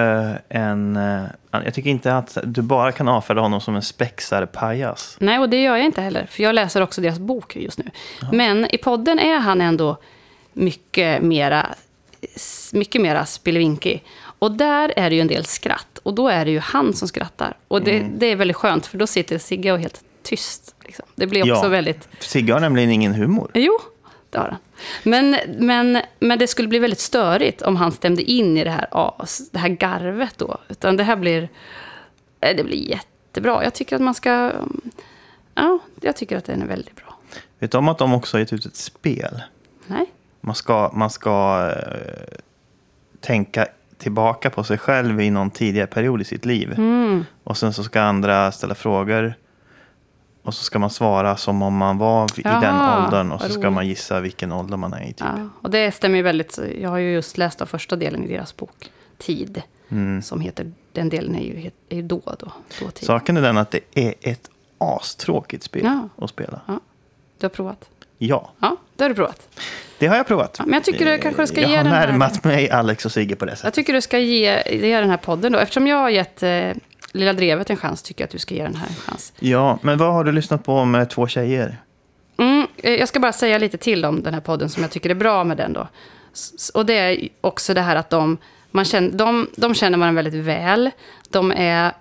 en... eh, Jag tycker inte att du bara kan avfärda honom som en spexare-pajas. Nej, och det gör jag inte heller. För jag läser också deras bok just nu. Men i podden är han ändå mycket mera, mycket mera spillevinkig. Och där är det ju en del skratt. Och då är det ju han som skrattar. Och det, det är väldigt skönt, för då sitter Sigge och helt tyst. Liksom. Det blir också Ja. väldigt... Sigge har nämligen ingen humor. Jo, det har han. Men, men, men det skulle bli väldigt störigt om han stämde in i det här, as, det här garvet då. Utan det här blir, eh, det blir jättebra. Jag tycker att man ska... Ja, jag tycker att den är väldigt bra. Vet du om att de också har gett ut ett spel? Nej? Man ska, man ska eh, tänka tillbaka på sig själv i någon tidigare period i sitt liv. Mm. Och sen så ska andra ställa frågor. Och så ska man svara som om man var i Jaha, den åldern. Och så ska roligt. man gissa vilken ålder man är i. Typ. Ja, och det stämmer ju väldigt. Jag har ju just läst av första delen i deras bok, Tid. Mm. Som heter, den delen är ju, är ju då, då, då tid. Saken är den att det är ett astråkigt spel Ja. att spela. Du har provat? Ja, Ja, det har du provat. det har jag provat. Ja, men jag tycker du kanske ska jag ge har den här- närmat mig Alex och Sigge på det Jag sättet. tycker du ska ge, ge den här podden då. Eftersom jag har gett eh, Lilla Drevet en chans, tycker jag att du ska ge den här en chans. Ja, men vad har du lyssnat på med två tjejer? Mm, eh, jag ska bara säga lite till om den här podden som jag tycker är bra med den då. Och det är också det här att de, man känner, de, de känner man väldigt väl. De är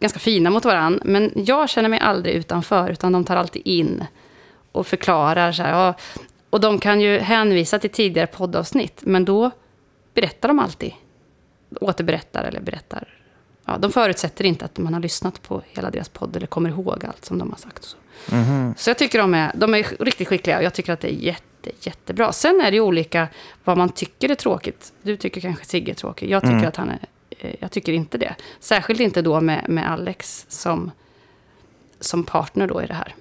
ganska fina mot varandra. Men jag känner mig aldrig utanför, utan de tar alltid in och förklarar. Så här, ja, och de kan ju hänvisa till tidigare poddavsnitt, men då berättar de alltid. Återberättar eller berättar. Ja, de förutsätter inte att man har lyssnat på hela deras podd eller kommer ihåg allt som de har sagt. Så. Så jag tycker de är, de är riktigt skickliga och jag tycker att det är jätte, jättebra. Sen är det olika vad man tycker är tråkigt. Du tycker kanske Sigge är tråkig. Jag tycker, att han är, eh, jag tycker inte det. Särskilt inte då med, med Alex som, som partner då i det här.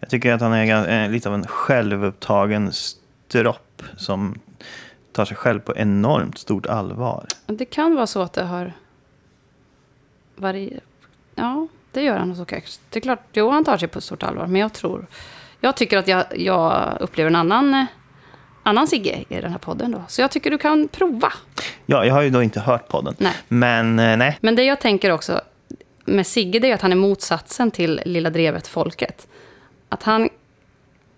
Jag tycker att han är eh, lite av en självupptagen stropp som tar sig själv på enormt stort allvar. Det kan vara så att det har varit... Ja, det gör han så kanske. Det är klart, jo, han tar sig på stort allvar. Men jag tror... Jag tycker att jag, jag upplever en annan, eh, annan Sigge i den här podden då. Så jag tycker du kan prova. Ja, jag har ju då inte hört podden. Nej. Men eh, nej, Men det jag tänker också med Sigge, det är att han är motsatsen till Lilla Drevet-folket. Att han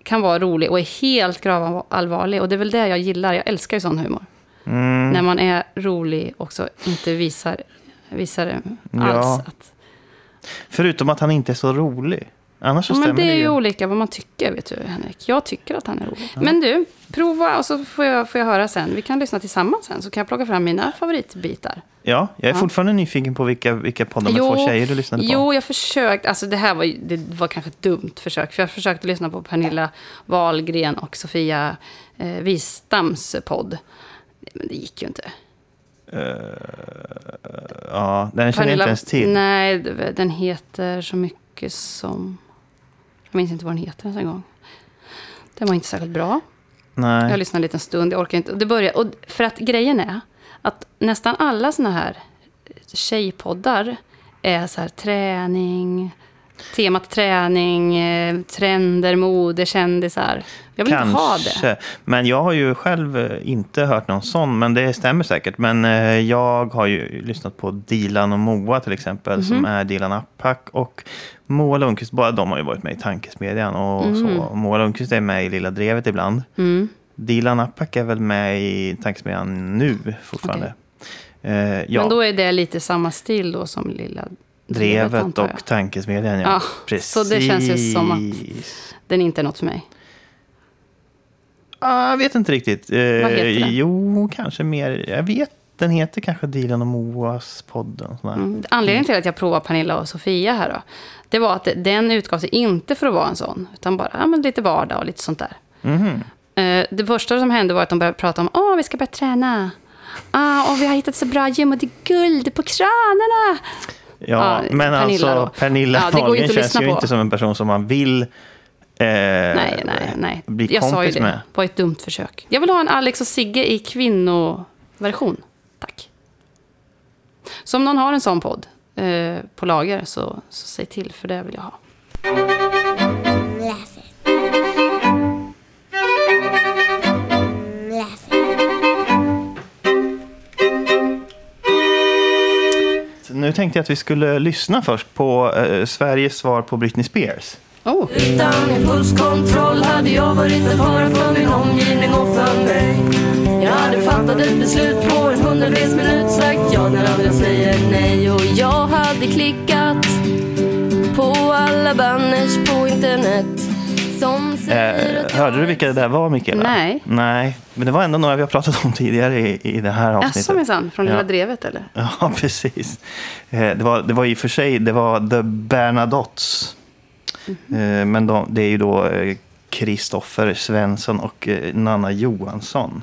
kan vara rolig och är helt gravallvarlig. Och det är väl det jag gillar. Jag älskar ju sån humor. Mm. När man är rolig också inte visar, visar det Ja. alls. Att, förutom att han inte är så rolig. Annars så Ja, men det är ju olika vad man tycker, vet du, Henrik. Jag tycker att han är rolig. Men du, prova och så får jag, får jag höra sen. Vi kan lyssna tillsammans sen, så kan jag plocka fram mina favoritbitar. Ja, jag är Ja. fortfarande nyfiken på vilka, vilka poddar med två tjejer du lyssnade på. Jo, jag försökte. Alltså det här var, det var kanske ett dumt försök. För jag försökte lyssna på Pernilla Wahlgren och Sofia eh, Wistams podd. Men det gick ju inte. Ja, den känner jag inte ens till. Nej, den heter så mycket som... Jag minns inte vad den heter ens en gång. Den var inte särskilt bra. Nej. Jag lyssnade en liten stund, jag orkar inte. Det började, och för att grejen är att nästan alla såna här tjejpoddar är så här träning, temat träning, eh, trender, mode, kändisar. Jag vill inte ha det. Kanske. Men jag har ju själv eh, inte hört någon sån, men det stämmer säkert. Men eh, jag har ju lyssnat på Dilan och Moa till exempel, som Mhm. är Dilan Apak och Moa Lundqvist. Båda de har ju varit med i Tankesmedjan och så. Moa Lundqvist är med i Lilla Drevet ibland. Mm. Dilan Apak är väl med i Tankesmedjan nu fortfarande. Eh, ja, Men då är det lite samma stil då som Lilla Drevet och Tankesmedjan, ja. Ja, Precis. så det känns ju som att- Den är inte något för mig. Ah, jag vet inte riktigt. Eh, Vad heter den? Jo, kanske mer. Jag vet. Den heter kanske Dilan och Moas podden. Mm. Anledningen till att jag provade Pernilla och Sofia här då, det var att den utgav sig inte för att vara en sån, utan bara ja, men lite vardag och lite sånt där. Eh, Det första som hände var att de började prata om att vi ska börja träna. Ah, och vi har hittat så bra gym och det är guld på kranarna. Ja, Ja, men Pernilla alltså då. Pernilla Ja, Wahlgren känns ju på. inte som en person som man vill eh, Nej, nej, nej. bli jag sa ju kompis det. med. var ett dumt försök. Jag vill ha en Alex och Sigge i kvinnoversion. Tack. Så om någon har en sån podd eh, på lager så, så säg till, för det vill jag ha. Nu tänkte jag att vi skulle lyssna först på eh, Sveriges svar på Britney Spears. Oh. Utan impulskontroll hade jag varit en fara för min omgivning och för mig. Jag hade fattat ett beslut på en hundradels minut, sagt ja när andra säger nej. Och jag hade klickat på alla banners på internet. Eh, hörde du vilka det där var, Mikaela? Nej. Nej, men det var ändå några vi har pratat om tidigare i, i det här avsnittet. Jaså minsann, från Lilla Ja. Drevet eller? <laughs> Ja, precis. Eh, Det var, det var i och för sig det var The Bernadottes. Eh, Men de, det är ju då eh, Kristoffer Svensson och eh, Nanna Johansson.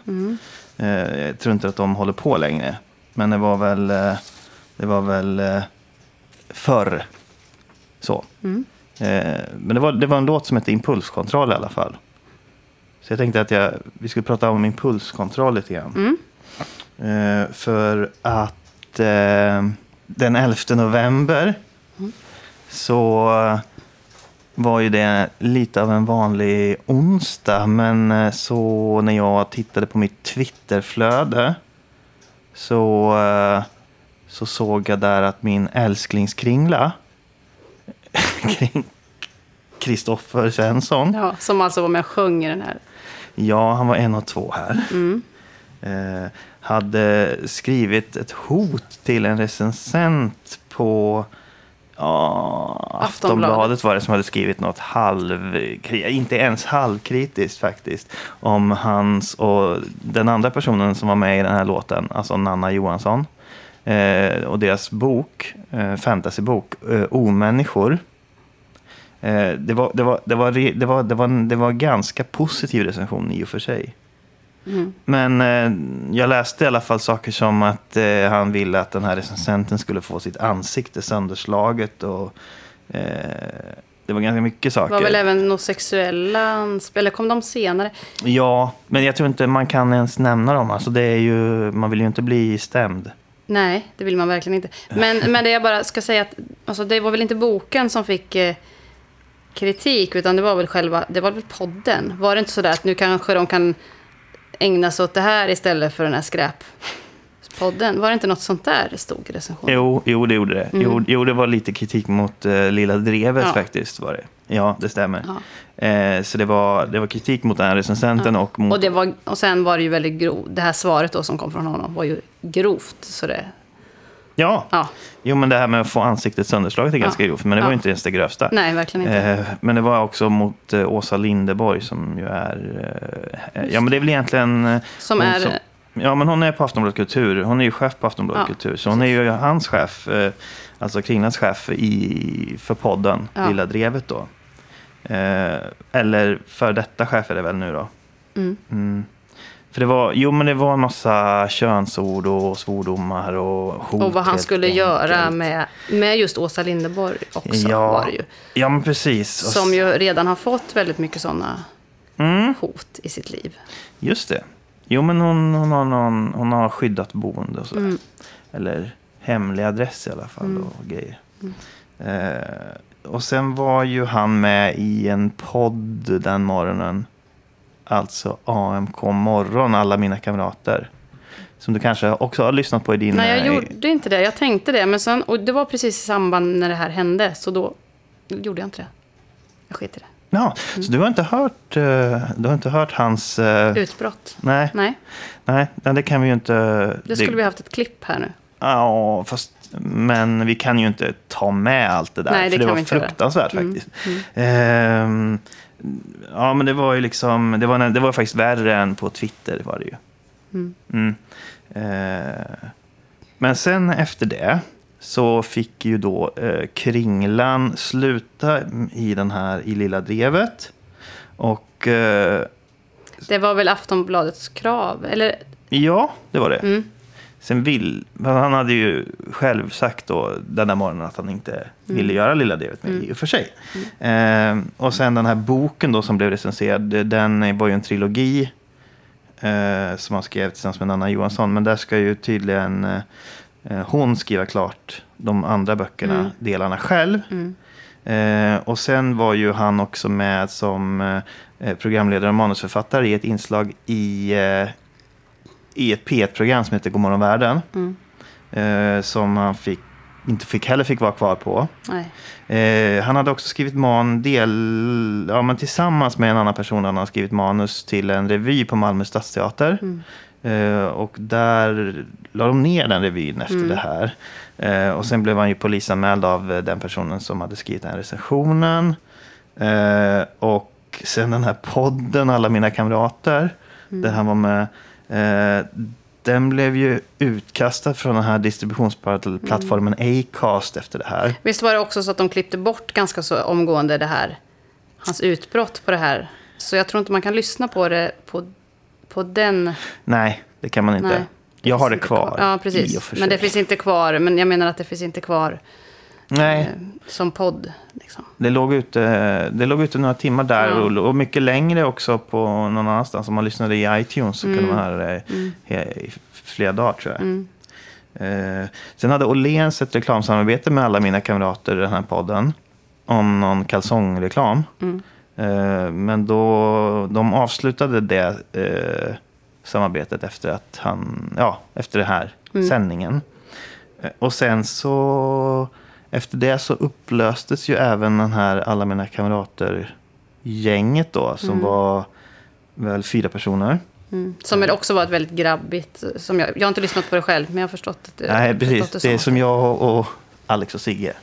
Eh, Jag tror inte att de håller på längre. Men det var väl, det var väl förr så. Eh, Men det var, det var en låt som hette Impulskontroll i alla fall. Så jag tänkte att jag, vi skulle prata om impulskontroll lite grann. Eh, för att eh, den 11 november så var ju det lite av en vanlig onsdag. Men eh, så när jag tittade på mitt Twitterflöde så, eh, så såg jag där att min älsklingskringla <laughs> kring Kristoffer Svensson Ja, som alltså var med och sjöng i den här. Ja, han var en av två här. Eh, hade skrivit ett hot till en recensent på ja, Aftonbladet var det som hade skrivit något halv, inte ens halvkritiskt faktiskt, om hans och den andra personen som var med i den här låten, alltså Nanna Johansson, eh, och deras bok, eh, fantasybok, eh, Omänniskor. Det, var, det, var, det, var, re- det, var, det, var, en- det var en ganska positiv recension i och för sig. Men eh, jag läste i alla fall saker som att eh, han ville att den här recensenten skulle få sitt ansikte sönderslaget. Och, eh, det var ganska mycket Det var saker. väl även några sexuella eller kom de senare? Ja, men jag tror inte man kan ens nämna dem. Alltså det är ju, man vill ju inte bli stämd. Nej, det vill man verkligen inte. Men, <laughs> men det jag bara ska säga att alltså, det var väl inte boken som fick eh, kritik, utan det var väl själva, det var väl podden. Var det inte så där att nu kanske de kan ägna sig åt det här istället för den här skräppodden? Var det inte något sånt där det stod i recensionen? Jo, jo det gjorde det. Jo, jo, det var lite kritik mot eh, Lilla Drevet Ja. faktiskt. Var det. Ja, det stämmer. Ja. Eh, så det var, det var kritik mot den här recensenten och mot... Och, det var, och sen var det ju väldigt grovt. Det här svaret då som kom från honom var ju grovt. Så det, Ja, ja, jo men det här med att få ansiktet sönderslaget är ganska Ja. grovt. Men det var Ja. ju inte ens det grövsta. nej, verkligen inte. Eh, men det var också mot eh, Åsa Linderborg som ju är... Eh, ja, men det är väl egentligen... eh, Som är... ja, men hon är på Aftonbladet Kultur. Hon är ju chef på Aftonbladet Kultur. Så hon är ju hans chef, eh, alltså Kringlands chef i, för podden. Lilla Drevet då. Eh, eller för detta chef är det väl nu då. Mm. Mm. För det var, jo men det var en massa könsord och svordomar och hot. Och vad han skulle enkelt. göra med, med just Åsa Linderborg också Ja. var det ju. Ja men precis. Som ju redan har fått väldigt mycket sådana Mm. hot i sitt liv. Just det. Jo, men hon, hon, har, någon, hon har skyddat boende och sådär. Mm. Eller hemlig adress i alla fall och grejer. Eh, och sen var ju han med i en podd den morgonen. Alltså AMK morgon, alla mina kamrater. Som du kanske också har lyssnat på i din... Nej, jag eh, gjorde inte det. Jag tänkte det. Men sen, och det var precis i samband när det här hände. Så då gjorde jag inte det. Jag sket i det. Ja, så du har inte hört, eh, du har inte hört hans... eh, Utbrott. nej, Nej, nej, det kan vi ju inte... det skulle vi haft ett klipp här nu. Ja, fast men vi kan ju inte ta med allt det där. Nej, det för det var fruktansvärt faktiskt. Ehm, ja, men det var ju liksom, det var, det var faktiskt värre än på Twitter var det ju. Mm. Eh, men sen efter det så fick ju då eh, Kringlan sluta i den här i Lilla Drevet. Och eh, Det var väl Aftonbladets krav? Eller, ja, det var det. mm, Sen vill, han hade ju själv sagt då den där morgonen att han inte ville göra Lilla Drevet med i och för sig. Eh, och sen den här boken då som blev recenserad, den var ju en trilogi eh, som han skrev tillsammans med Nanna Johansson. Men där ska ju tydligen eh, hon skriva klart de andra böckerna, delarna själv. Eh, och sen var ju han också med som eh, programledare och manusförfattare i ett inslag i eh, i ett P1-program som heter Godmorgon världen. Eh, som han fick inte fick, heller fick vara kvar på. Eh, han hade också skrivit man del, ja, men tillsammans med en annan person han har skrivit manus till en revy på Malmö stadsteater. Eh, och där la de ner den revyn efter det här. Eh, och sen blev han ju polisanmäld av den personen som hade skrivit den recensionen. Och sen den här podden, Alla mina kamrater, där han var med. Eh, den blev ju utkastad från den här distributionsplattformen Acast efter det här. Visst var det också så att de klippte bort ganska så omgående det här, hans utbrott på det här. Så jag tror inte man kan lyssna på det på, på den... Nej, det kan man inte. Nej, jag har det inte kvar. Ja, precis. Men det finns inte kvar. Men jag menar att det finns inte kvar Nej, eh, som podd. Liksom. det låg, ute, det låg ute några timmar där Ja. och, mycket längre också på någon annanstans. Om man lyssnade i iTunes så Mm. kunde man höra det he- i flera dagar tror jag. Eh, sen hade Åhléns ett reklamsamarbete med alla mina kamrater i den här podden. Om någon kalsongreklam. Mm. Eh, men då, de avslutade det eh, samarbetet efter att han, ja, efter den här Mm. sändningen. Eh, och sen så, efter det så upplöstes ju även den här Alla mina kamrater-gänget då, som Mm. var väl fyra personer. Mm. Som det också var ett väldigt grabbigt... Som jag, jag har inte lyssnat på det själv, men jag har förstått att det Nej, precis. Det är så. som jag och Alex och Sigge.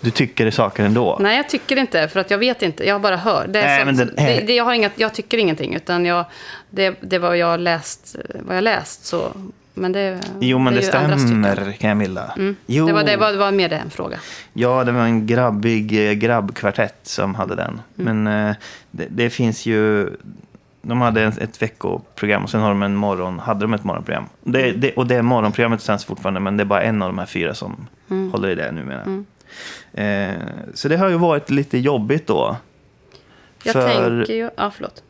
Du tycker det är saker ändå. Nej, jag tycker inte, för att jag vet inte. Jag bara hör. Det är Nej, så, men den det, är- det, jag, har inget, jag tycker ingenting, utan jag, det, det var jag läst, vad jag läst. Så, men det, Jo, men det, tycke. stämmer, Camilla. Mm. Jo, Det, var, det, var, det var mer det en fråga. ja, det var en grabbig eh, grabbkvartett som hade den. Mm. Men eh, det, det finns ju... De hade ett veckoprogram och sen har de en morgon, hade de ett morgonprogram. Det, Mm. det, och det morgonprogrammet sänds fortfarande, men det är bara en av de här fyra som Mm. håller i det numera. Eh, så det har ju varit lite jobbigt då. Jag för tänker ju... Ja, förlåt.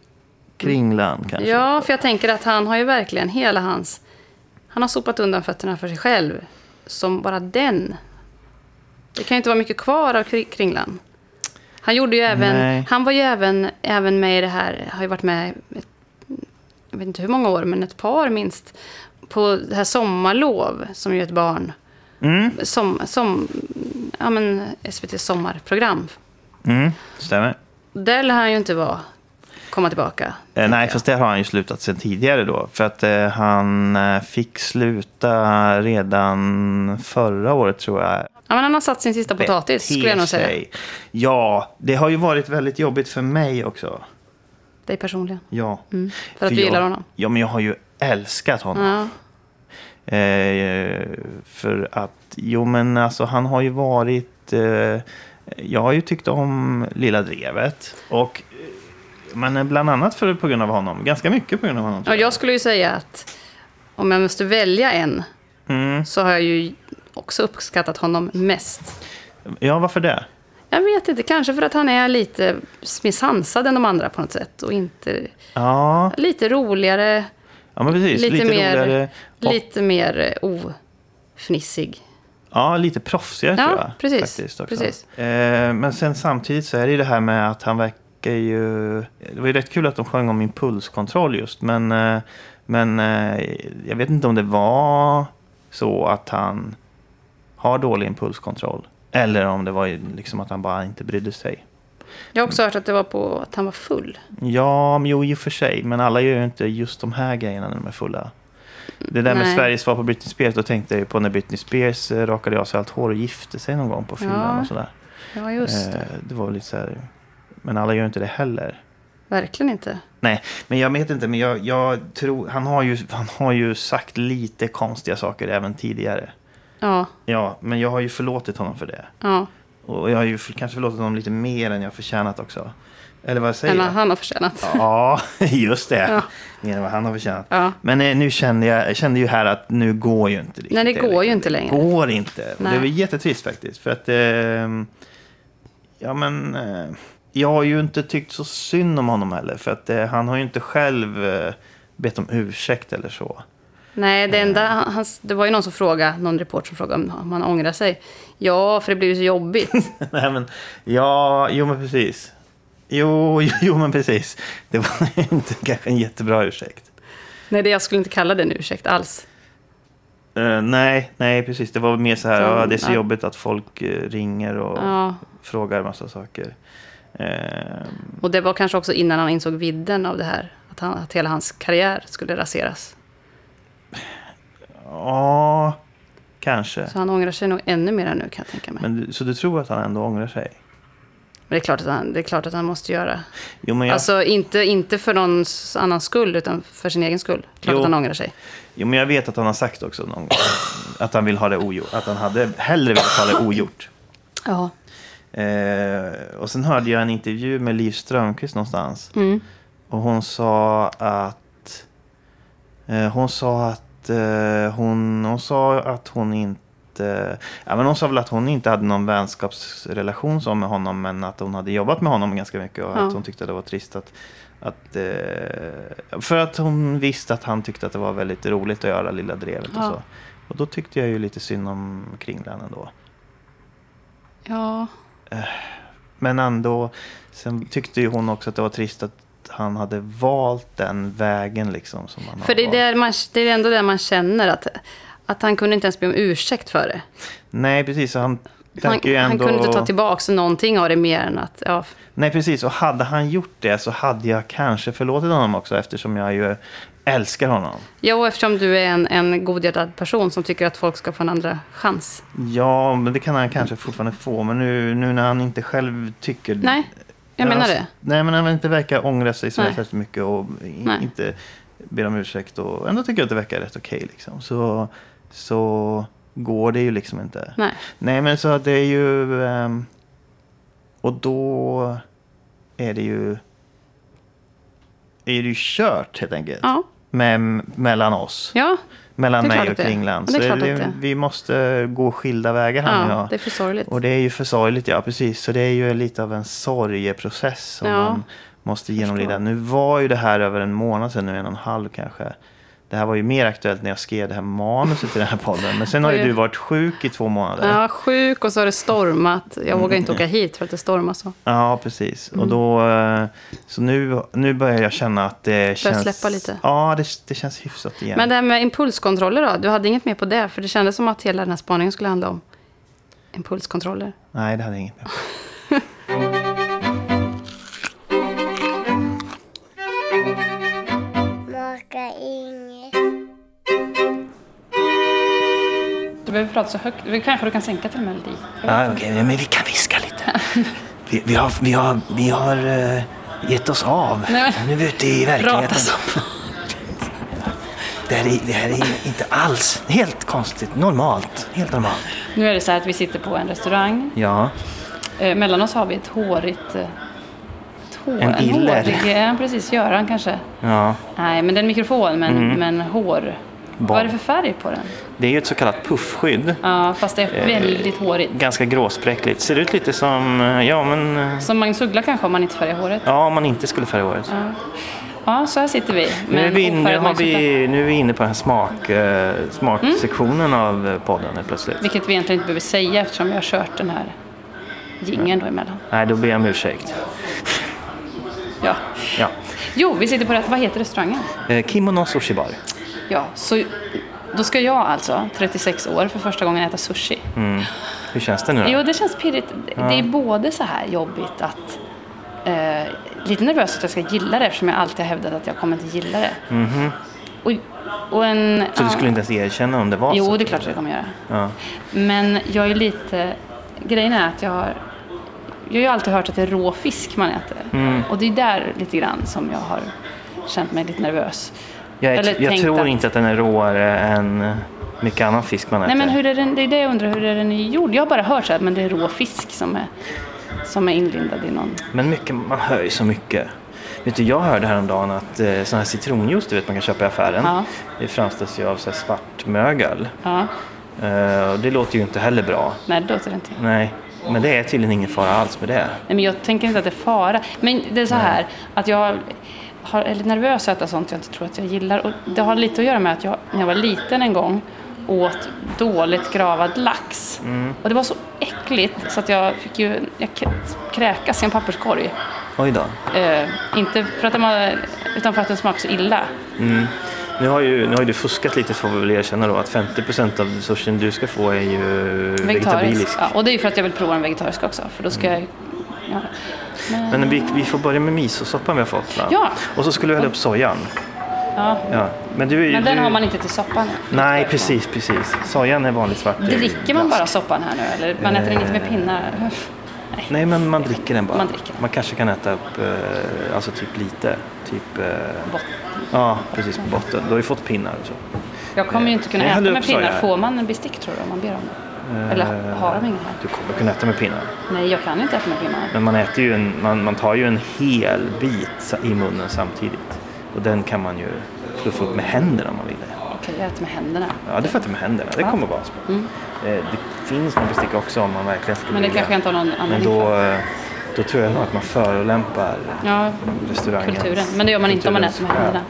Kringlan kanske. Ja, för jag tänker att han har ju verkligen hela hans... Han har sopat undan fötterna för sig själv. Som bara den. Det kan ju inte vara mycket kvar av Kri- Kringlan. Han gjorde ju även... Nej. Han var ju även, även med i det här... Har ju varit med ett, Jag vet inte hur många år, men ett par minst. På det här Sommarlov, som ju är ett barn. Mm, Som, som ja, men SVT sommarprogram. mm, stämmer. Där lär han ju inte vara, komma tillbaka. Eh, nej, jag. fast det har han ju slutat sen tidigare då. För att eh, han eh, fick sluta redan förra året tror jag. Ja, men han har satt sin sista potatis, skulle jag nog säga. sig. Ja, det har ju varit väldigt jobbigt för mig också. Dig personligen. Ja. Mm. För att du jag, gillar honom. Ja, men jag har ju älskat honom. Ja. Eh, för att, jo men alltså han har ju varit... Eh, jag har ju tyckt om Lilla Drevet. Och, men bland annat för, på grund av honom. Ganska mycket på grund av honom. Ja, jag skulle ju säga att om jag måste välja en Mm. så har jag ju också uppskattat honom mest. Ja, varför det? Jag vet inte, kanske för att han är lite mer sansad än de andra på något sätt. Och inte, Ja, lite roligare, ja men precis. lite, Lite, mer, roligare. Och, lite mer eh, ofnissig. Ja, lite proffsigare Ja, tror jag. precis, precis. Eh, men sen samtidigt så är det ju det här med att han verkar ju... Det var ju rätt kul att de sjöng om impulskontroll just. Men, eh, men eh, jag vet inte om det var så att han har dålig impulskontroll. Eller om det var liksom att han bara inte brydde sig. Jag har också hört att det var på att han var full. Ja, men jo, i och för sig. Men alla gör ju inte just de här grejerna när de är fulla. Det där med Nej. Sveriges svar på Britney Spears, då tänkte jag ju på när Britney Spears eh, rakade av sig allt hår och gifte sig någon gång på fyllan Ja. och sådär. Ja, just det. Det var lite så här, men alla gör inte det heller. Verkligen inte. Nej, men jag vet inte, men jag, jag tror, han har, ju, han har ju sagt lite konstiga saker även tidigare. Ja, Ja, men jag har ju förlåtit honom för det. ja. Och jag har ju för, kanske förlåtit honom lite mer än jag förtjänat också. Eller vad säger Än vad han har förtjänat. Ja, <laughs> just det. Ja. Mer än vad han har förtjänat. Ja. Men eh, nu kände jag, jag kände ju här att nu går ju inte riktigt. Nej, det går ju inte längre. går inte. Och det Nej. var jättetrist faktiskt. För att, eh, ja men, eh, jag har ju inte tyckt så synd om honom heller. För att eh, han har ju inte själv eh, bett om ursäkt eller så. Nej, det enda, hans, det var ju någon som frågade, någon reporter som frågade om, han ångrar sig. Ja, för det blev ju så jobbigt. <laughs> Nej men, ja, jo men precis. Jo, jo, <laughs> jo men precis. Det var <laughs> inte kanske en jättebra ursäkt. Nej, det, jag skulle inte kalla det en ursäkt alls. Eh, nej, nej, precis. Det var mer så här, Så, ja, det är så ja. jobbigt att folk eh, ringer och Ja. frågar massa saker. Eh, Och det var kanske också innan han insåg vidden av det här. Att, han, att hela hans karriär skulle raseras. ja, kanske. Så han ångrar sig nog ännu mer nu kan jag tänka mig. Men, Men, så du tror att han ändå ångrar sig? det, är klart att han, det är klart att han måste göra. Jo, men jag, Alltså inte, inte för någon annans skull, utan för sin egen skull. Klart Jo. att han ångrar sig. jo, men jag vet att han har sagt också någon gång att han vill ha det ogjort. Att han hade hellre velat ha det ogjort. Ja. Eh, och sen hörde jag en intervju med Liv Strömquist någonstans. Mm. Och hon sa att... Eh, hon sa att eh, hon, hon sa att hon inte... Ja, men hon sa väl att hon inte hade någon vänskapsrelation så med honom men att hon hade jobbat med honom ganska mycket och Ja. att hon tyckte det var trist att... att eh, för att hon visste att han tyckte att det var väldigt roligt att göra Lilla Drevet och Ja. så. Och då tyckte jag ju lite synd om Kringlan ändå. Ja. Men ändå, sen tyckte ju hon också att det var trist att han hade valt den vägen liksom. Som han För det är, där man, det är ändå det man känner att, att han kunde inte ens be om ursäkt för det. Nej, precis. Han, Han, ju han ändå... kunde inte ta tillbaka någonting av det mer än att... Ja, Nej, precis. Och hade han gjort det så hade jag kanske förlåtit honom också eftersom jag ju älskar honom. ja, och eftersom du är en, en godhjärtad person som tycker att folk ska få en andra chans. Ja, men det kan han kanske fortfarande få. Men nu, nu när han inte själv tycker... Nej, jag menar han, det. Nej, men han inte verkar ångra sig så särskilt mycket och Nej. inte ber om ursäkt. Och ändå tycker jag att det verkar rätt okej liksom. Så, så går det ju liksom inte. Nej. Nej, men så det är ju... ehm, och då är det ju... Är det ju kört helt enkelt. Ja, Med, mellan oss. ja, mellan mig och. Kringland. Så det, det vi måste gå skilda vägar här nu. ja det är för sorgligt. Och det är ju för sorgligt, ja precis. Så det är ju lite av en sorgeprocess som Ja. man måste genomlida. Nu var ju det här över en månad sedan, nu en och en halv kanske. Det här var ju mer aktuellt när jag skrev det här manuset till den här podden. Men sen har ju du varit sjuk i två månader. Ja, sjuk och så har det stormat. Jag vågar inte åka hit för att det stormar så. Ja, precis. Mm. Och då, eh, så nu, nu börjar jag känna att det känns... släppa lite. Ja, det, det känns hyfsat igen. Men det här med impulskontroller då? Du hade inget mer på det? För det kändes som att hela den här spaningen skulle handla om impulskontroller. Nej, det hade jag inget med. Maka behöver prata så högt. Kanske du kan sänka till och med lite. Ja, okej, men vi kan viska lite. <laughs> Vi, vi har, vi har, vi har eh, gett oss av. Nej, Nu är vi ute i verkligheten. <laughs> Det här, är, det här är inte alls helt konstigt. Normalt. Helt normalt. Nu är det så här att vi sitter på en restaurang. Ja. Eh, mellan oss har vi ett hårigt... eh, Ett hår, En iller. hårig, ja, precis. Göran kanske. ja. Nej, men det är en mikrofon, men, Mm. men hår. Vad är det för färg på den? Det är ju ett så kallat puffskydd. Ja, fast det är Eh, väldigt hårigt. Ganska gråspräckligt. Ser ut lite som, eh, ja men, eh, Som Magnus Uggla kanske om man inte färgar håret. ja om man inte skulle färga håret. Ja. ja, så här sitter vi. Nu är, vi, nu, har vi, nu är vi inne på den här smak, eh, smaksektionen av eh, podden plötsligt. Vilket vi egentligen inte behöver säga eftersom vi har kört den här jingeln då emellan. Nej, då ber jag om ursäkt. Ja. Ja. Jo, vi sitter på rätt. Vad heter restaurangen? Eh, Kimono Sushi Bar. Ja, så då ska jag alltså, 36 år, för första gången äta sushi. Mm. Hur känns det nu då? Jo, det känns pirrigt. Det är både så här jobbigt att... Eh, lite nervös att jag ska gilla det eftersom jag alltid har hävdat att jag kommer inte gilla det. Och, och en. Så du ja. skulle inte ens erkänna om det var så? Jo, det är klart att jag kommer göra. Ja. Men jag är lite... Grejen är att jag har... Jag har ju alltid hört att det är rå fisk man äter. Mm. Och det är där lite grann som jag har känt mig lite nervös. Jag, är- jag tror att- inte att den är råare än mycket annan fisk man äter. Nej, men hur är den, det är det jag undrar, hur är den gjord? Jag har bara hört så här, men det är rå fisk som är, som är inlindad i någon... Men mycket, man hör ju så mycket. Vet du, jag hörde häromdagen att eh, sån här citronjuice du vet man kan köpa i affären. Ja. Det framställs ju av så här svart mögel. Ja, Eh, och det låter ju inte heller bra. nej det låter det inte. Nej, men det är tydligen ingen fara alls med det. Nej, men jag tänker inte att det är fara. Men det är så här, att jag har, är lite nervös att äta sånt jag inte tror att jag gillar. Och det har lite att göra med att jag, när jag var liten en gång, åt dåligt gravad lax. Och det var så äckligt så att jag fick ju jag kräkas i en papperskorg. Oj då. Eh, inte för att den var, utan för att den smakade så illa. Nu har, ju, nu har du fuskat lite får vi väl erkänna då att 50% av sushin du ska få är ju vegetabilisk. Ja, och det är ju för att jag vill prova den vegetariska också. För då ska jag... Ja. Men, Men vi, vi får börja med misosoppan vi har fått va? Ja. Och så skulle vi hälla upp sojan. ja. Ja. Men, du, Men den du, har man inte till soppan. Nej, precis, precis. Sojan är vanligt svart. eh, Dricker man bara soppan här nu eller man äter den inte med pinnar? Nej. Nej, men man dricker den bara. Man dricker. Man kanske kan äta upp, eh, alltså typ lite. Typ, eh, Botten. ja, precis på botten. Du har ju fått pinnar och så. Jag kommer ju inte kunna äta med pinnar. Får man en bestick tror du om man ber om det? Eller har de ingen här? Du kommer kunna äta med pinnar. Nej, jag kan inte äta med pinnar. Men man, äter ju en, man, man tar ju en hel bit i munnen samtidigt. Och den kan man ju fluffa upp med händerna om man vill. det. Okej, jag äter med händerna. Ja, det får äta med händerna. Det Ja. kommer vara så. Mm. Eh, Det finns någon bestick också om man verkligen skulle Men det vilja. kanske inte har någon Men användning då, eh, då tror jag nog att man förolämpar Ja, restaurangen. kulturen. Men det gör man inte om man äter med händerna.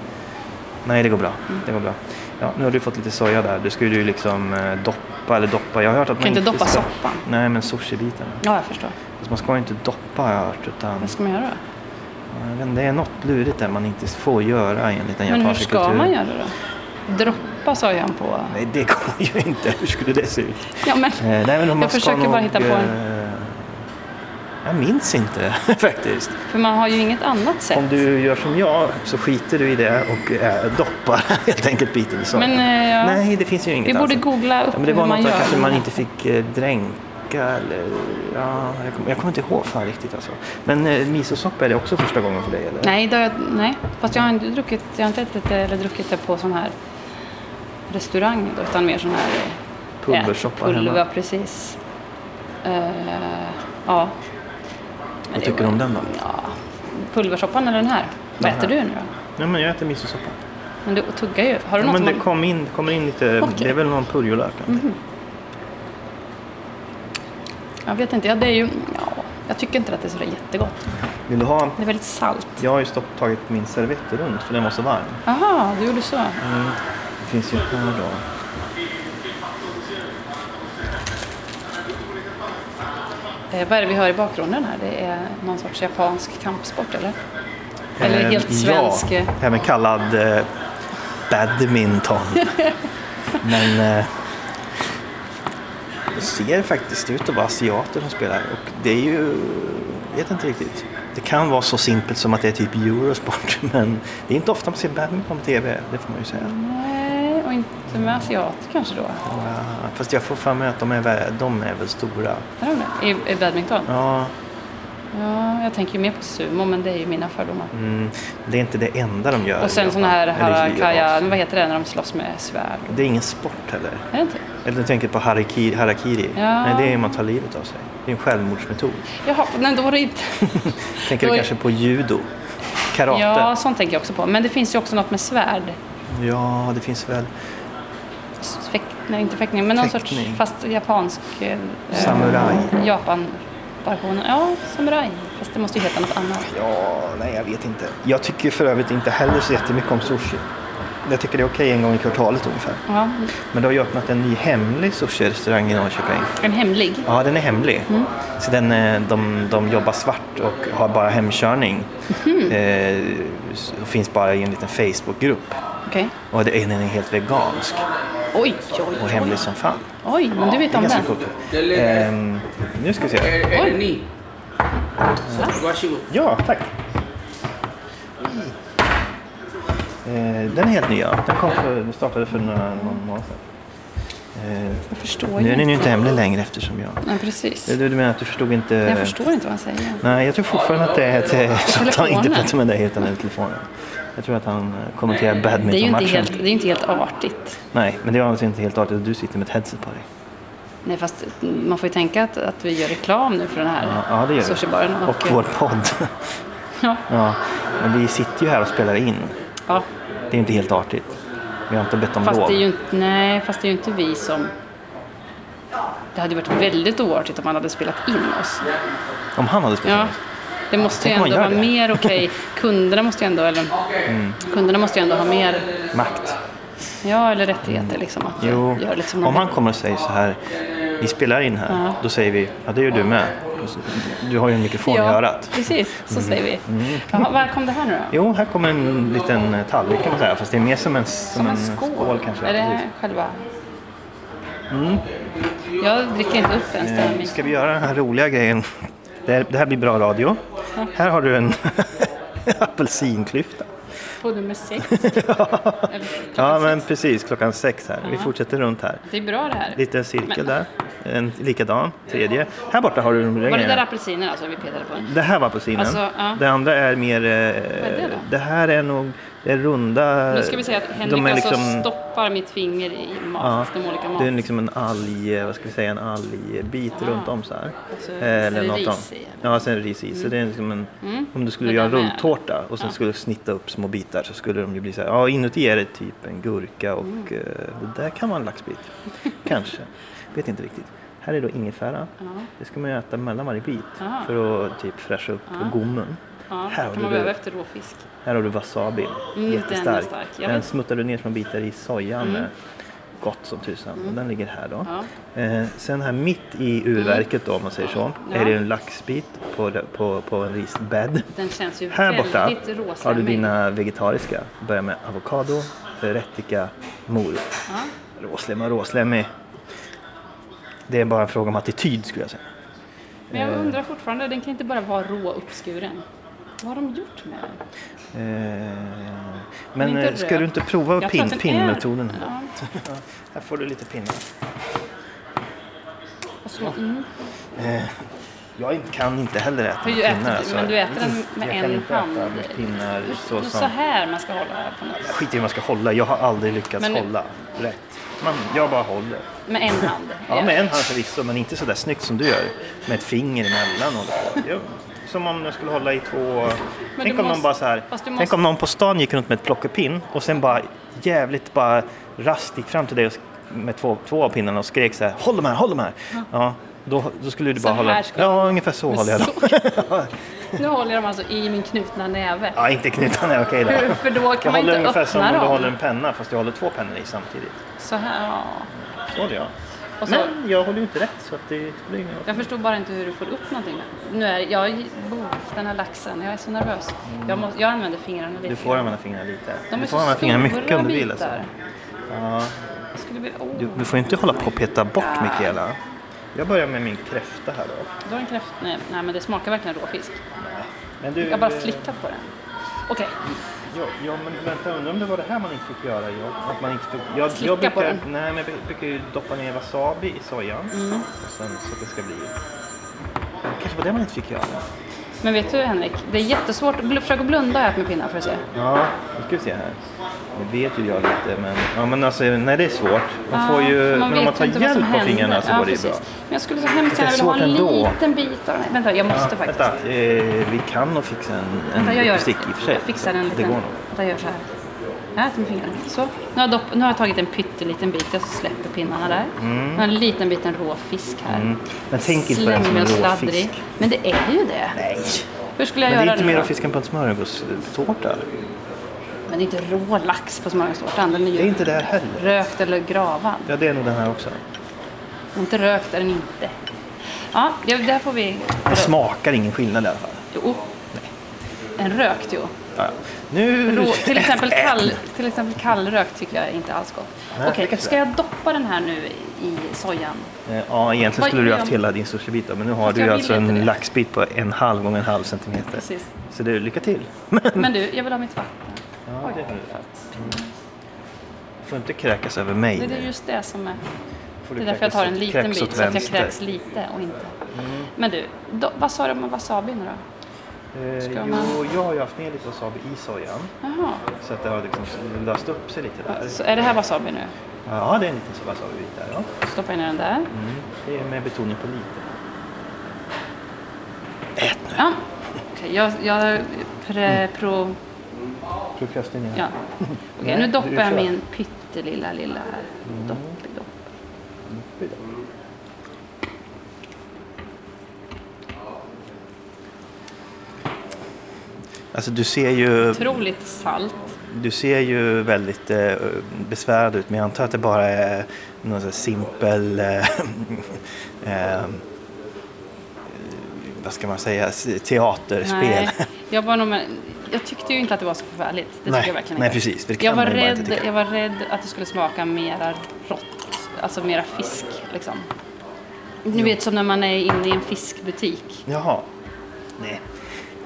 Nej, det går bra. Mm. Det går bra. Ja, nu har du fått lite soja där. Du skulle ju liksom eh, doppa, eller doppa. Jag har hört att Kan man inte doppa ska... soppan. Nej, men sushi-biten. Ja, jag förstår. Fast man ska ju inte doppa har jag hört. Utan, Vad ska man göra då? Vet det är något lurigt där man inte får göra enligt den Men hur japanska ska kulturen. man göra då? Droppa sojan på... Nej, det går ju inte. Hur skulle det se ut? Ja, men... Eh, nej, men man Jag ska försöker nog, bara hitta på en- eh, Jag minns inte <laughs> faktiskt. För man har ju inget annat sätt. Om du gör som jag så skiter du i det och eh, doppar <laughs> helt enkelt biten i soja. Men, eh, ja. Nej, det finns ju inget Vi borde annat. googla upp ja, men Det hur var man något gör. kanske man inte fick eh, dränka eller... Ja, jag, kommer, kommer inte ihåg fan riktigt alltså. Men eh, misosoppa är det också första gången för dig eller? Nej, det jag, nej, fast jag har inte druckit, jag har inte ätit det eller druckit det på sån här restaurang då, utan mer sån här Pulversoppa ätpulver, hemma. precis. Eh, ja. Vad tycker du om den då? Ja, pulversoppan eller den här? Vad Den äter här. du nu då? Nej, men jag äter misosoppa. Men du tuggar ju. Har du Ja, något men det som kom in, kommer in lite, Okej. det är väl någon purjolök. Mhm. Jag vet inte, ja, det är ju... Ja, jag tycker inte att det är så där jättegott. Vill du ha? Det är väldigt salt. Jag har ju stopp, tagit min servett runt för den var så varm. Jaha, du gjorde så. Det finns ju här då. Vad är det vi hör i bakgrunden här? Det är någon sorts japansk kampsport eller? Eller Eh, helt svensk? Ja, eh, även kallad eh, badminton. <laughs> Men eh, det ser faktiskt ut att vara asiater som spelar. Och det är ju, jag vet inte riktigt. Det kan vara så simpelt som att det är typ Eurosport. <laughs> Men det är inte ofta man ser badminton på TV, det får man ju säga. Inte med asiater kanske då. Ja, fast jag får för mig att de är, de är väl stora. Är de det? I, I badminton? Ja, Ja, jag tänker ju mer på sumo, men det är ju mina fördomar. mm, det är inte det enda de gör. Och sen sån här harakaya, vad heter det när de slåss med svärd? Det är ingen sport heller. Är det inte? Eller du tänker på harakiri. harakiri. Ja. Nej, det är man tar livet av sig. Det är en självmordsmetod. Jaha, nej då var det inte... <laughs> Tänker Då du är- kanske på judo? Karate? Ja, sånt tänker jag också på. Men det finns ju också något med svärd. Ja, det finns väl. Fäkt, nej, inte fäktning, men någon Fäktning. sorts, fast japansk... Eh, Samuraj. Japan. Ja, samuraj. Fast det måste ju heta något annat. Ja, nej jag vet inte. Jag tycker för övrigt inte heller så jättemycket om sushi. Jag tycker det är okej en gång i kvartalet ungefär. Ja, Men det har ju öppnat en ny hemlig sushi-restaurang i Norrköping. en hemlig. Ja, den är hemlig. Mm. Så den, eh, de, de jobbar svart och har bara hemkörning. Mhm. Eh, finns bara i en liten Facebookgrupp. Okej. Och det, den är helt vegansk Oj, oj, och oj. hemlig som fan. Oj, men du vet om den? Ehm, nu ska vi se. Är, det ni? Varsågod. Ja, tack. Eh, den är helt ny, ja. Den kom för, den startade för några någon månad sedan. Eh, Jag förstår nu ju är den ju inte. inte hemlig längre eftersom jag... Nej, precis. Du, du menar att du förstod inte... Jag förstår inte vad han säger. Nej, jag tror fortfarande att det är ett, så att han inte pratar med dig utan över telefonen. Jag tror att han eh, kommenterar Det är ju inte badmintonmatchen. helt, det är inte helt artigt. Nej, men det är alltså inte helt artigt att du sitter med ett headset på dig. Nej, fast man får ju tänka att, att vi gör reklam nu för den här Ja, ja det gör vi. Och vår podd. Ja, ja, men vi sitter ju här och spelar in. ja. Det är ju inte helt artigt. Vi har inte bett om Fast lov. det är ju inte, nej, fast det är ju inte vi som... Det hade varit väldigt oartigt om man hade spelat in oss. Om han hade spelat Ja, in. det måste ju ändå vara det. mer <laughs> okej. Kunderna måste ju ändå, eller, Mm. kunderna måste ju ändå ha mer, Makt. ja, eller rättigheter liksom. Att Jo, göra lite som de om han kommer och säger så här, vi spelar in här, då säger vi, ja det gör du med. Du har ju en mikrofon i örat. precis. Så säger vi. Mm. Jaha, var kom det här nu då? Jo, här kommer en liten eh, tallrik kan man säga. Fast det är mer som en, som Som en skål? kanske. Är det Precis. själva... Jag dricker inte upp ens den. Eh, Ska vi göra den här roliga grejen? Det här, det här blir bra radio. Här har du en <laughs> apelsinklyfta. På nummer sex. <laughs> Ja, men precis. Klockan sex här. Vi fortsätter runt här. Det är bra det här. Lite cirkel Men- där. En likadan. Tredje. Här borta har du de Var det där apelsiner alltså vi petade på? Det här var apelsinen. Alltså, ja. Det andra är mer... Eh, är det då? det här är nog det är runda... Nu ska vi säga att Henrik de är alltså liksom, stoppar mitt finger i mat, de olika mat. Det är liksom en alg, vad ska vi säga, en algbit runt om så här. Alltså, Eh, är Eller det något ris om. i? Ja, sen är det ris i. Så det är liksom en, om du skulle göra med- rulltårta och sen skulle du snitta upp små bitar så skulle de ju bli så här. Ja, inuti är det typ en gurka och Mm. eh, det där kan vara en laxbit. <laughs> Kanske. Vet inte riktigt. Här är då ingefära. Det ska man ju äta mellan varje bit Aha. för att typ fräscha upp gommen. Ja, Här kan man behöva efter råfisk. Här har du wasabi. Mm, Jättestark. stark. Den smuttar du ner små bitar i sojan med. Gott som tusan. Och den ligger här då. Ja. Eh, sen här mitt i urverket då om man säger så. Ja. Är det en laxbit på, på, på en risbädd. Den känns ju Här borta har du dina vegetariska. Börjar med avokado, rättika, morot. Ja. Råslemmig råslemmig. Det är bara en fråga om attityd skulle jag säga. Men jag undrar fortfarande, den kan inte bara vara rå uppskuren. Vad har de gjort med den? Eh, men eh, ska röd. du inte prova tror pin, pinnmetoden? Ja. <laughs> Här får du lite pinnar. Mm. Jag kan inte heller äta med äter pinnar. du? alltså. Men du äter den med jag kan en inte hand? Äta med pinnar så Så, här man ska hålla här på något. Skit i hur man ska hålla. Jag har aldrig lyckats Men hålla rätt. Man, jag bara håller. Med en hand. Ja, med en hand förvisso, men inte så där snyggt som du gör. Med ett finger emellan. Och som om jag skulle hålla i två... Tänk om någon måste- bara så här... du Tänk måste- om någon på stan gick runt med ett plockepinn och sen bara jävligt bara rast gick fram till dig med två, två av pinnarna och skrek så här Håll de här, håll de här! Ja, då, då skulle du Så bara här hålla... skulle- Ja, ungefär så håller jag dem. <laughs> Nu håller jag dem alltså i min knutna näve. Ja, inte knutna näve, okej då. Hur- för då kan jag man håller inte ungefär som öppna om du dem. håller en penna fast du håller två pennor i samtidigt. Så här, ja. Så håller jag. Och så, Men jag håller ju inte rätt så att det blir inget. Jag förstår bara inte hur du får upp någonting. Nu är jag, oh, den här laxen, jag är så nervös. Jag, måste, jag använder fingrarna lite. Du får använda fingrarna lite. De du får använda fingrarna mycket om du vill. Alltså. Ja, vilja, oh, du, du får inte hålla på och peta bort Mikaela. Jag börjar med min kräfta här då. du har en kräft... Nej, nej, men det smakar verkligen råfisk. Men du, Jag har bara flickat på den. Okej, Ja, ja, men vänta, undrar om det var det här man inte fick göra? Jag, att man inte fick, jag, Slicka jag på brukar, den. Nej, men jag brukar ju doppa ner wasabi i sojan. Mm. Och sen så att det ska bli... Det kanske var det man inte fick göra. Men vet du Henrik? Det är jättesvårt. Försök att blunda och ät med pinnar för att se. Ja, nu ska vi se här. Nu vet ju jag lite, men, ja, men alltså, nej det är svårt. Man får ju, om vet man tar hjälp på fingrarna så ja, går det ju bra. Men jag skulle så hemskt Det är gärna vilja ha en ändå. liten bit av den här. Vänta, jag måste faktiskt. Vänta, eh, vi kan nog fixa en, en Vänta, jag gör bestick i och för sig. Jag fixar en Det liten. går nog. Vänta, jag gör så här. Jag äter med fingrarna. Så. Nu har, jag dopp, nu har jag tagit en pytteliten bit. Jag släpper pinnarna där. Nu har En liten biten rå fisk här. Mm. Men tänk inte på den som en rå fisk. Men det är ju det. Nej, Hur skulle jag men det är göra inte mer då? av fisken på en smörgåstårta. Men det är inte rå lax på smörgåstårtan. Den är ju Det är inte det här heller. rökt eller gravad. Ja, det är nog den här också. Inte rökt är den inte. Ja, det där får vi... Det smakar ingen skillnad i alla fall. Jo. En rökt jo. Ja. Nu... Rå, till, exempel kall, till exempel kallrökt tycker jag inte alls gott. Nej, Okej, kanske ska jag doppa den här nu i sojan? Eh, Ja, egentligen Vad skulle du haft jag? hela din sushibit men nu har Fast du alltså en det. laxbit på en halv gånger en halv centimeter. Precis. Så är lycka till. <laughs> Men du, jag vill ha mitt vatten. Ja, det har du. Du får inte kräkas över mig. Det är just det som är... Det du är därför jag tar en liten bit så att jag kräks lite och inte. Men du, då, vad sa du om wasabi nu då? Eh, Ska jo, man- jag har ju haft ner lite wasabi i sojan. Jaha, Så att det har liksom löst upp sig lite där. så är det här wasabi nu? Ja, det är en liten wasabi-bit där. Ja. Stoppa in den där. Mm. Det är med betoning på lite. Ät nu. Ja, okej. jag, jag pre, pro... Prokrastinera. Ja. <laughs> Okej, Nej, nu doppar jag min pyttelilla lilla här. Mm. Alltså du ser ju, Otroligt salt. du ser ju väldigt eh, besvärad ut men jag antar att det bara är någon sån simpel eh, <laughs> eh, vad ska man säga, teaterspel. Nej, jag, var nog jag tyckte ju inte att det var så förfärligt. Det Nej, jag verkligen nej, inte. precis. Det Jag var, rädd, jag var rädd att det skulle smaka mera rått. Alltså mera fisk liksom. Ni vet som när man är inne i en fiskbutik. Jaha. Nej.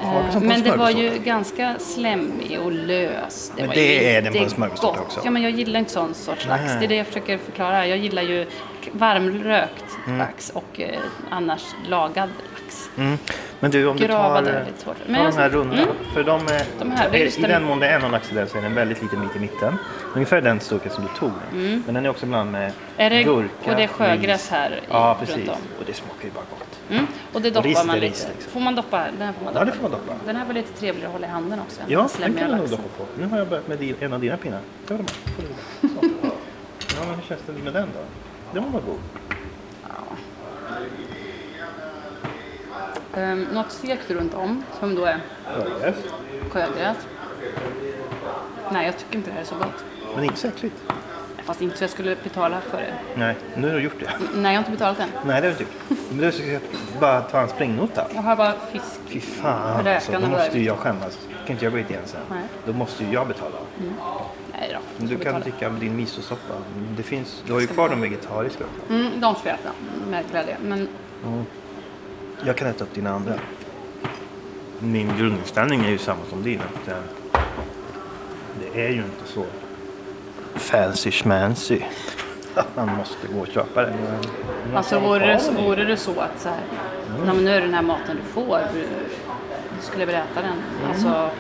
Eh, Men det var ju ganska slemmig och lös. Men var det är den på smörgåstårta gott. också. Ja, men jag gillar inte sån sorts lax. Det är det jag försöker förklara. Jag gillar ju varmrökt lax och eh, annars lagad lax. Mm. Men du, om du tar, eh, lite svårt. tar Men de här rundorna. mm. För de är, De här, är i den- mån det är någon axel så är den väldigt lite mitt i mitten. Ungefär den storleken som du tog. Men den är också bland med Mm. Är det, gurka, och det är sjögräs ris. här i, Ja, precis. runt om. Och det smakar ju bara gott. Mm. Och det Och doppar ris man är lite. ris, liksom. Får man doppa? Den här får man Ja, doppa. det får man doppa. Den här var lite trevligare att hålla i handen också. Ja, den kan du nog doppa på. Nu har jag börjat med din, en av dina pinnar. Ta dem här. Ja, men hur känns det med den då? Den var god. Um, något segt runt om, som då är Sjögräs. sjögräs. Nej, jag tycker inte det här är så gott. Men inte så äckligt. Fast inte så jag skulle betala för det. Nej, nu har du gjort det. Nej, jag har inte betalat än. Nej, det har du inte gjort. Men du ska bara ta en springnota. Jag har bara fisk. Fy fan alltså, då måste det ju jag skämmas. kan inte jag gå hit igen sen. Nej. Då måste ju jag betala. Nej då. Men du jag kan betala. dricka din misosoppa. Det finns, du har ju kvar de vegetariska. Mm, de ska jag äta med glädje. Men Jag kan äta upp dina andra. Min grundinställning är ju samma som din. Att, eh, det är ju inte så fancy schmancy att <laughs> man måste gå och köpa det. Men- men alltså man vore det, ju. vore det så att så här, nej, men nu är det den här maten du får. Du, du skulle väl äta den. Alltså,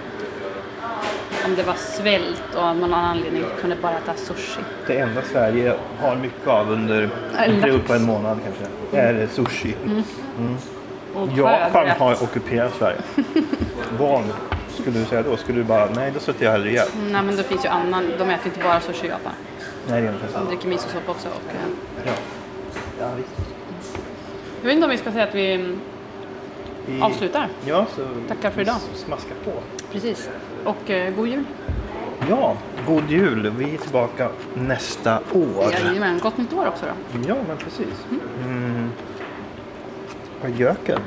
om det var svält och av någon anledning kunde bara äta sushi. Det enda Sverige har mycket av under lax. upp på en månad kanske, är sushi. Och Japan sjögräs. har ockuperat Sverige. Vad skulle du säga då? Skulle du bara, nej då sätter jag hellre ihjäl. Nej men det finns ju annan, de äter inte bara sushi i Japan. Nej det är ungefär De samma. dricker misosoppa också. Och, eh, Ja. Ja, visst. jag vet inte om vi ska säga att vi Vi- avslutar. Ja, så Tackar för idag. Smaska på. Precis. Och eh, god jul. Ja, god jul. Vi är tillbaka nästa år. Jajamän, gott nytt år också då. Ja, men precis. Mm på göken.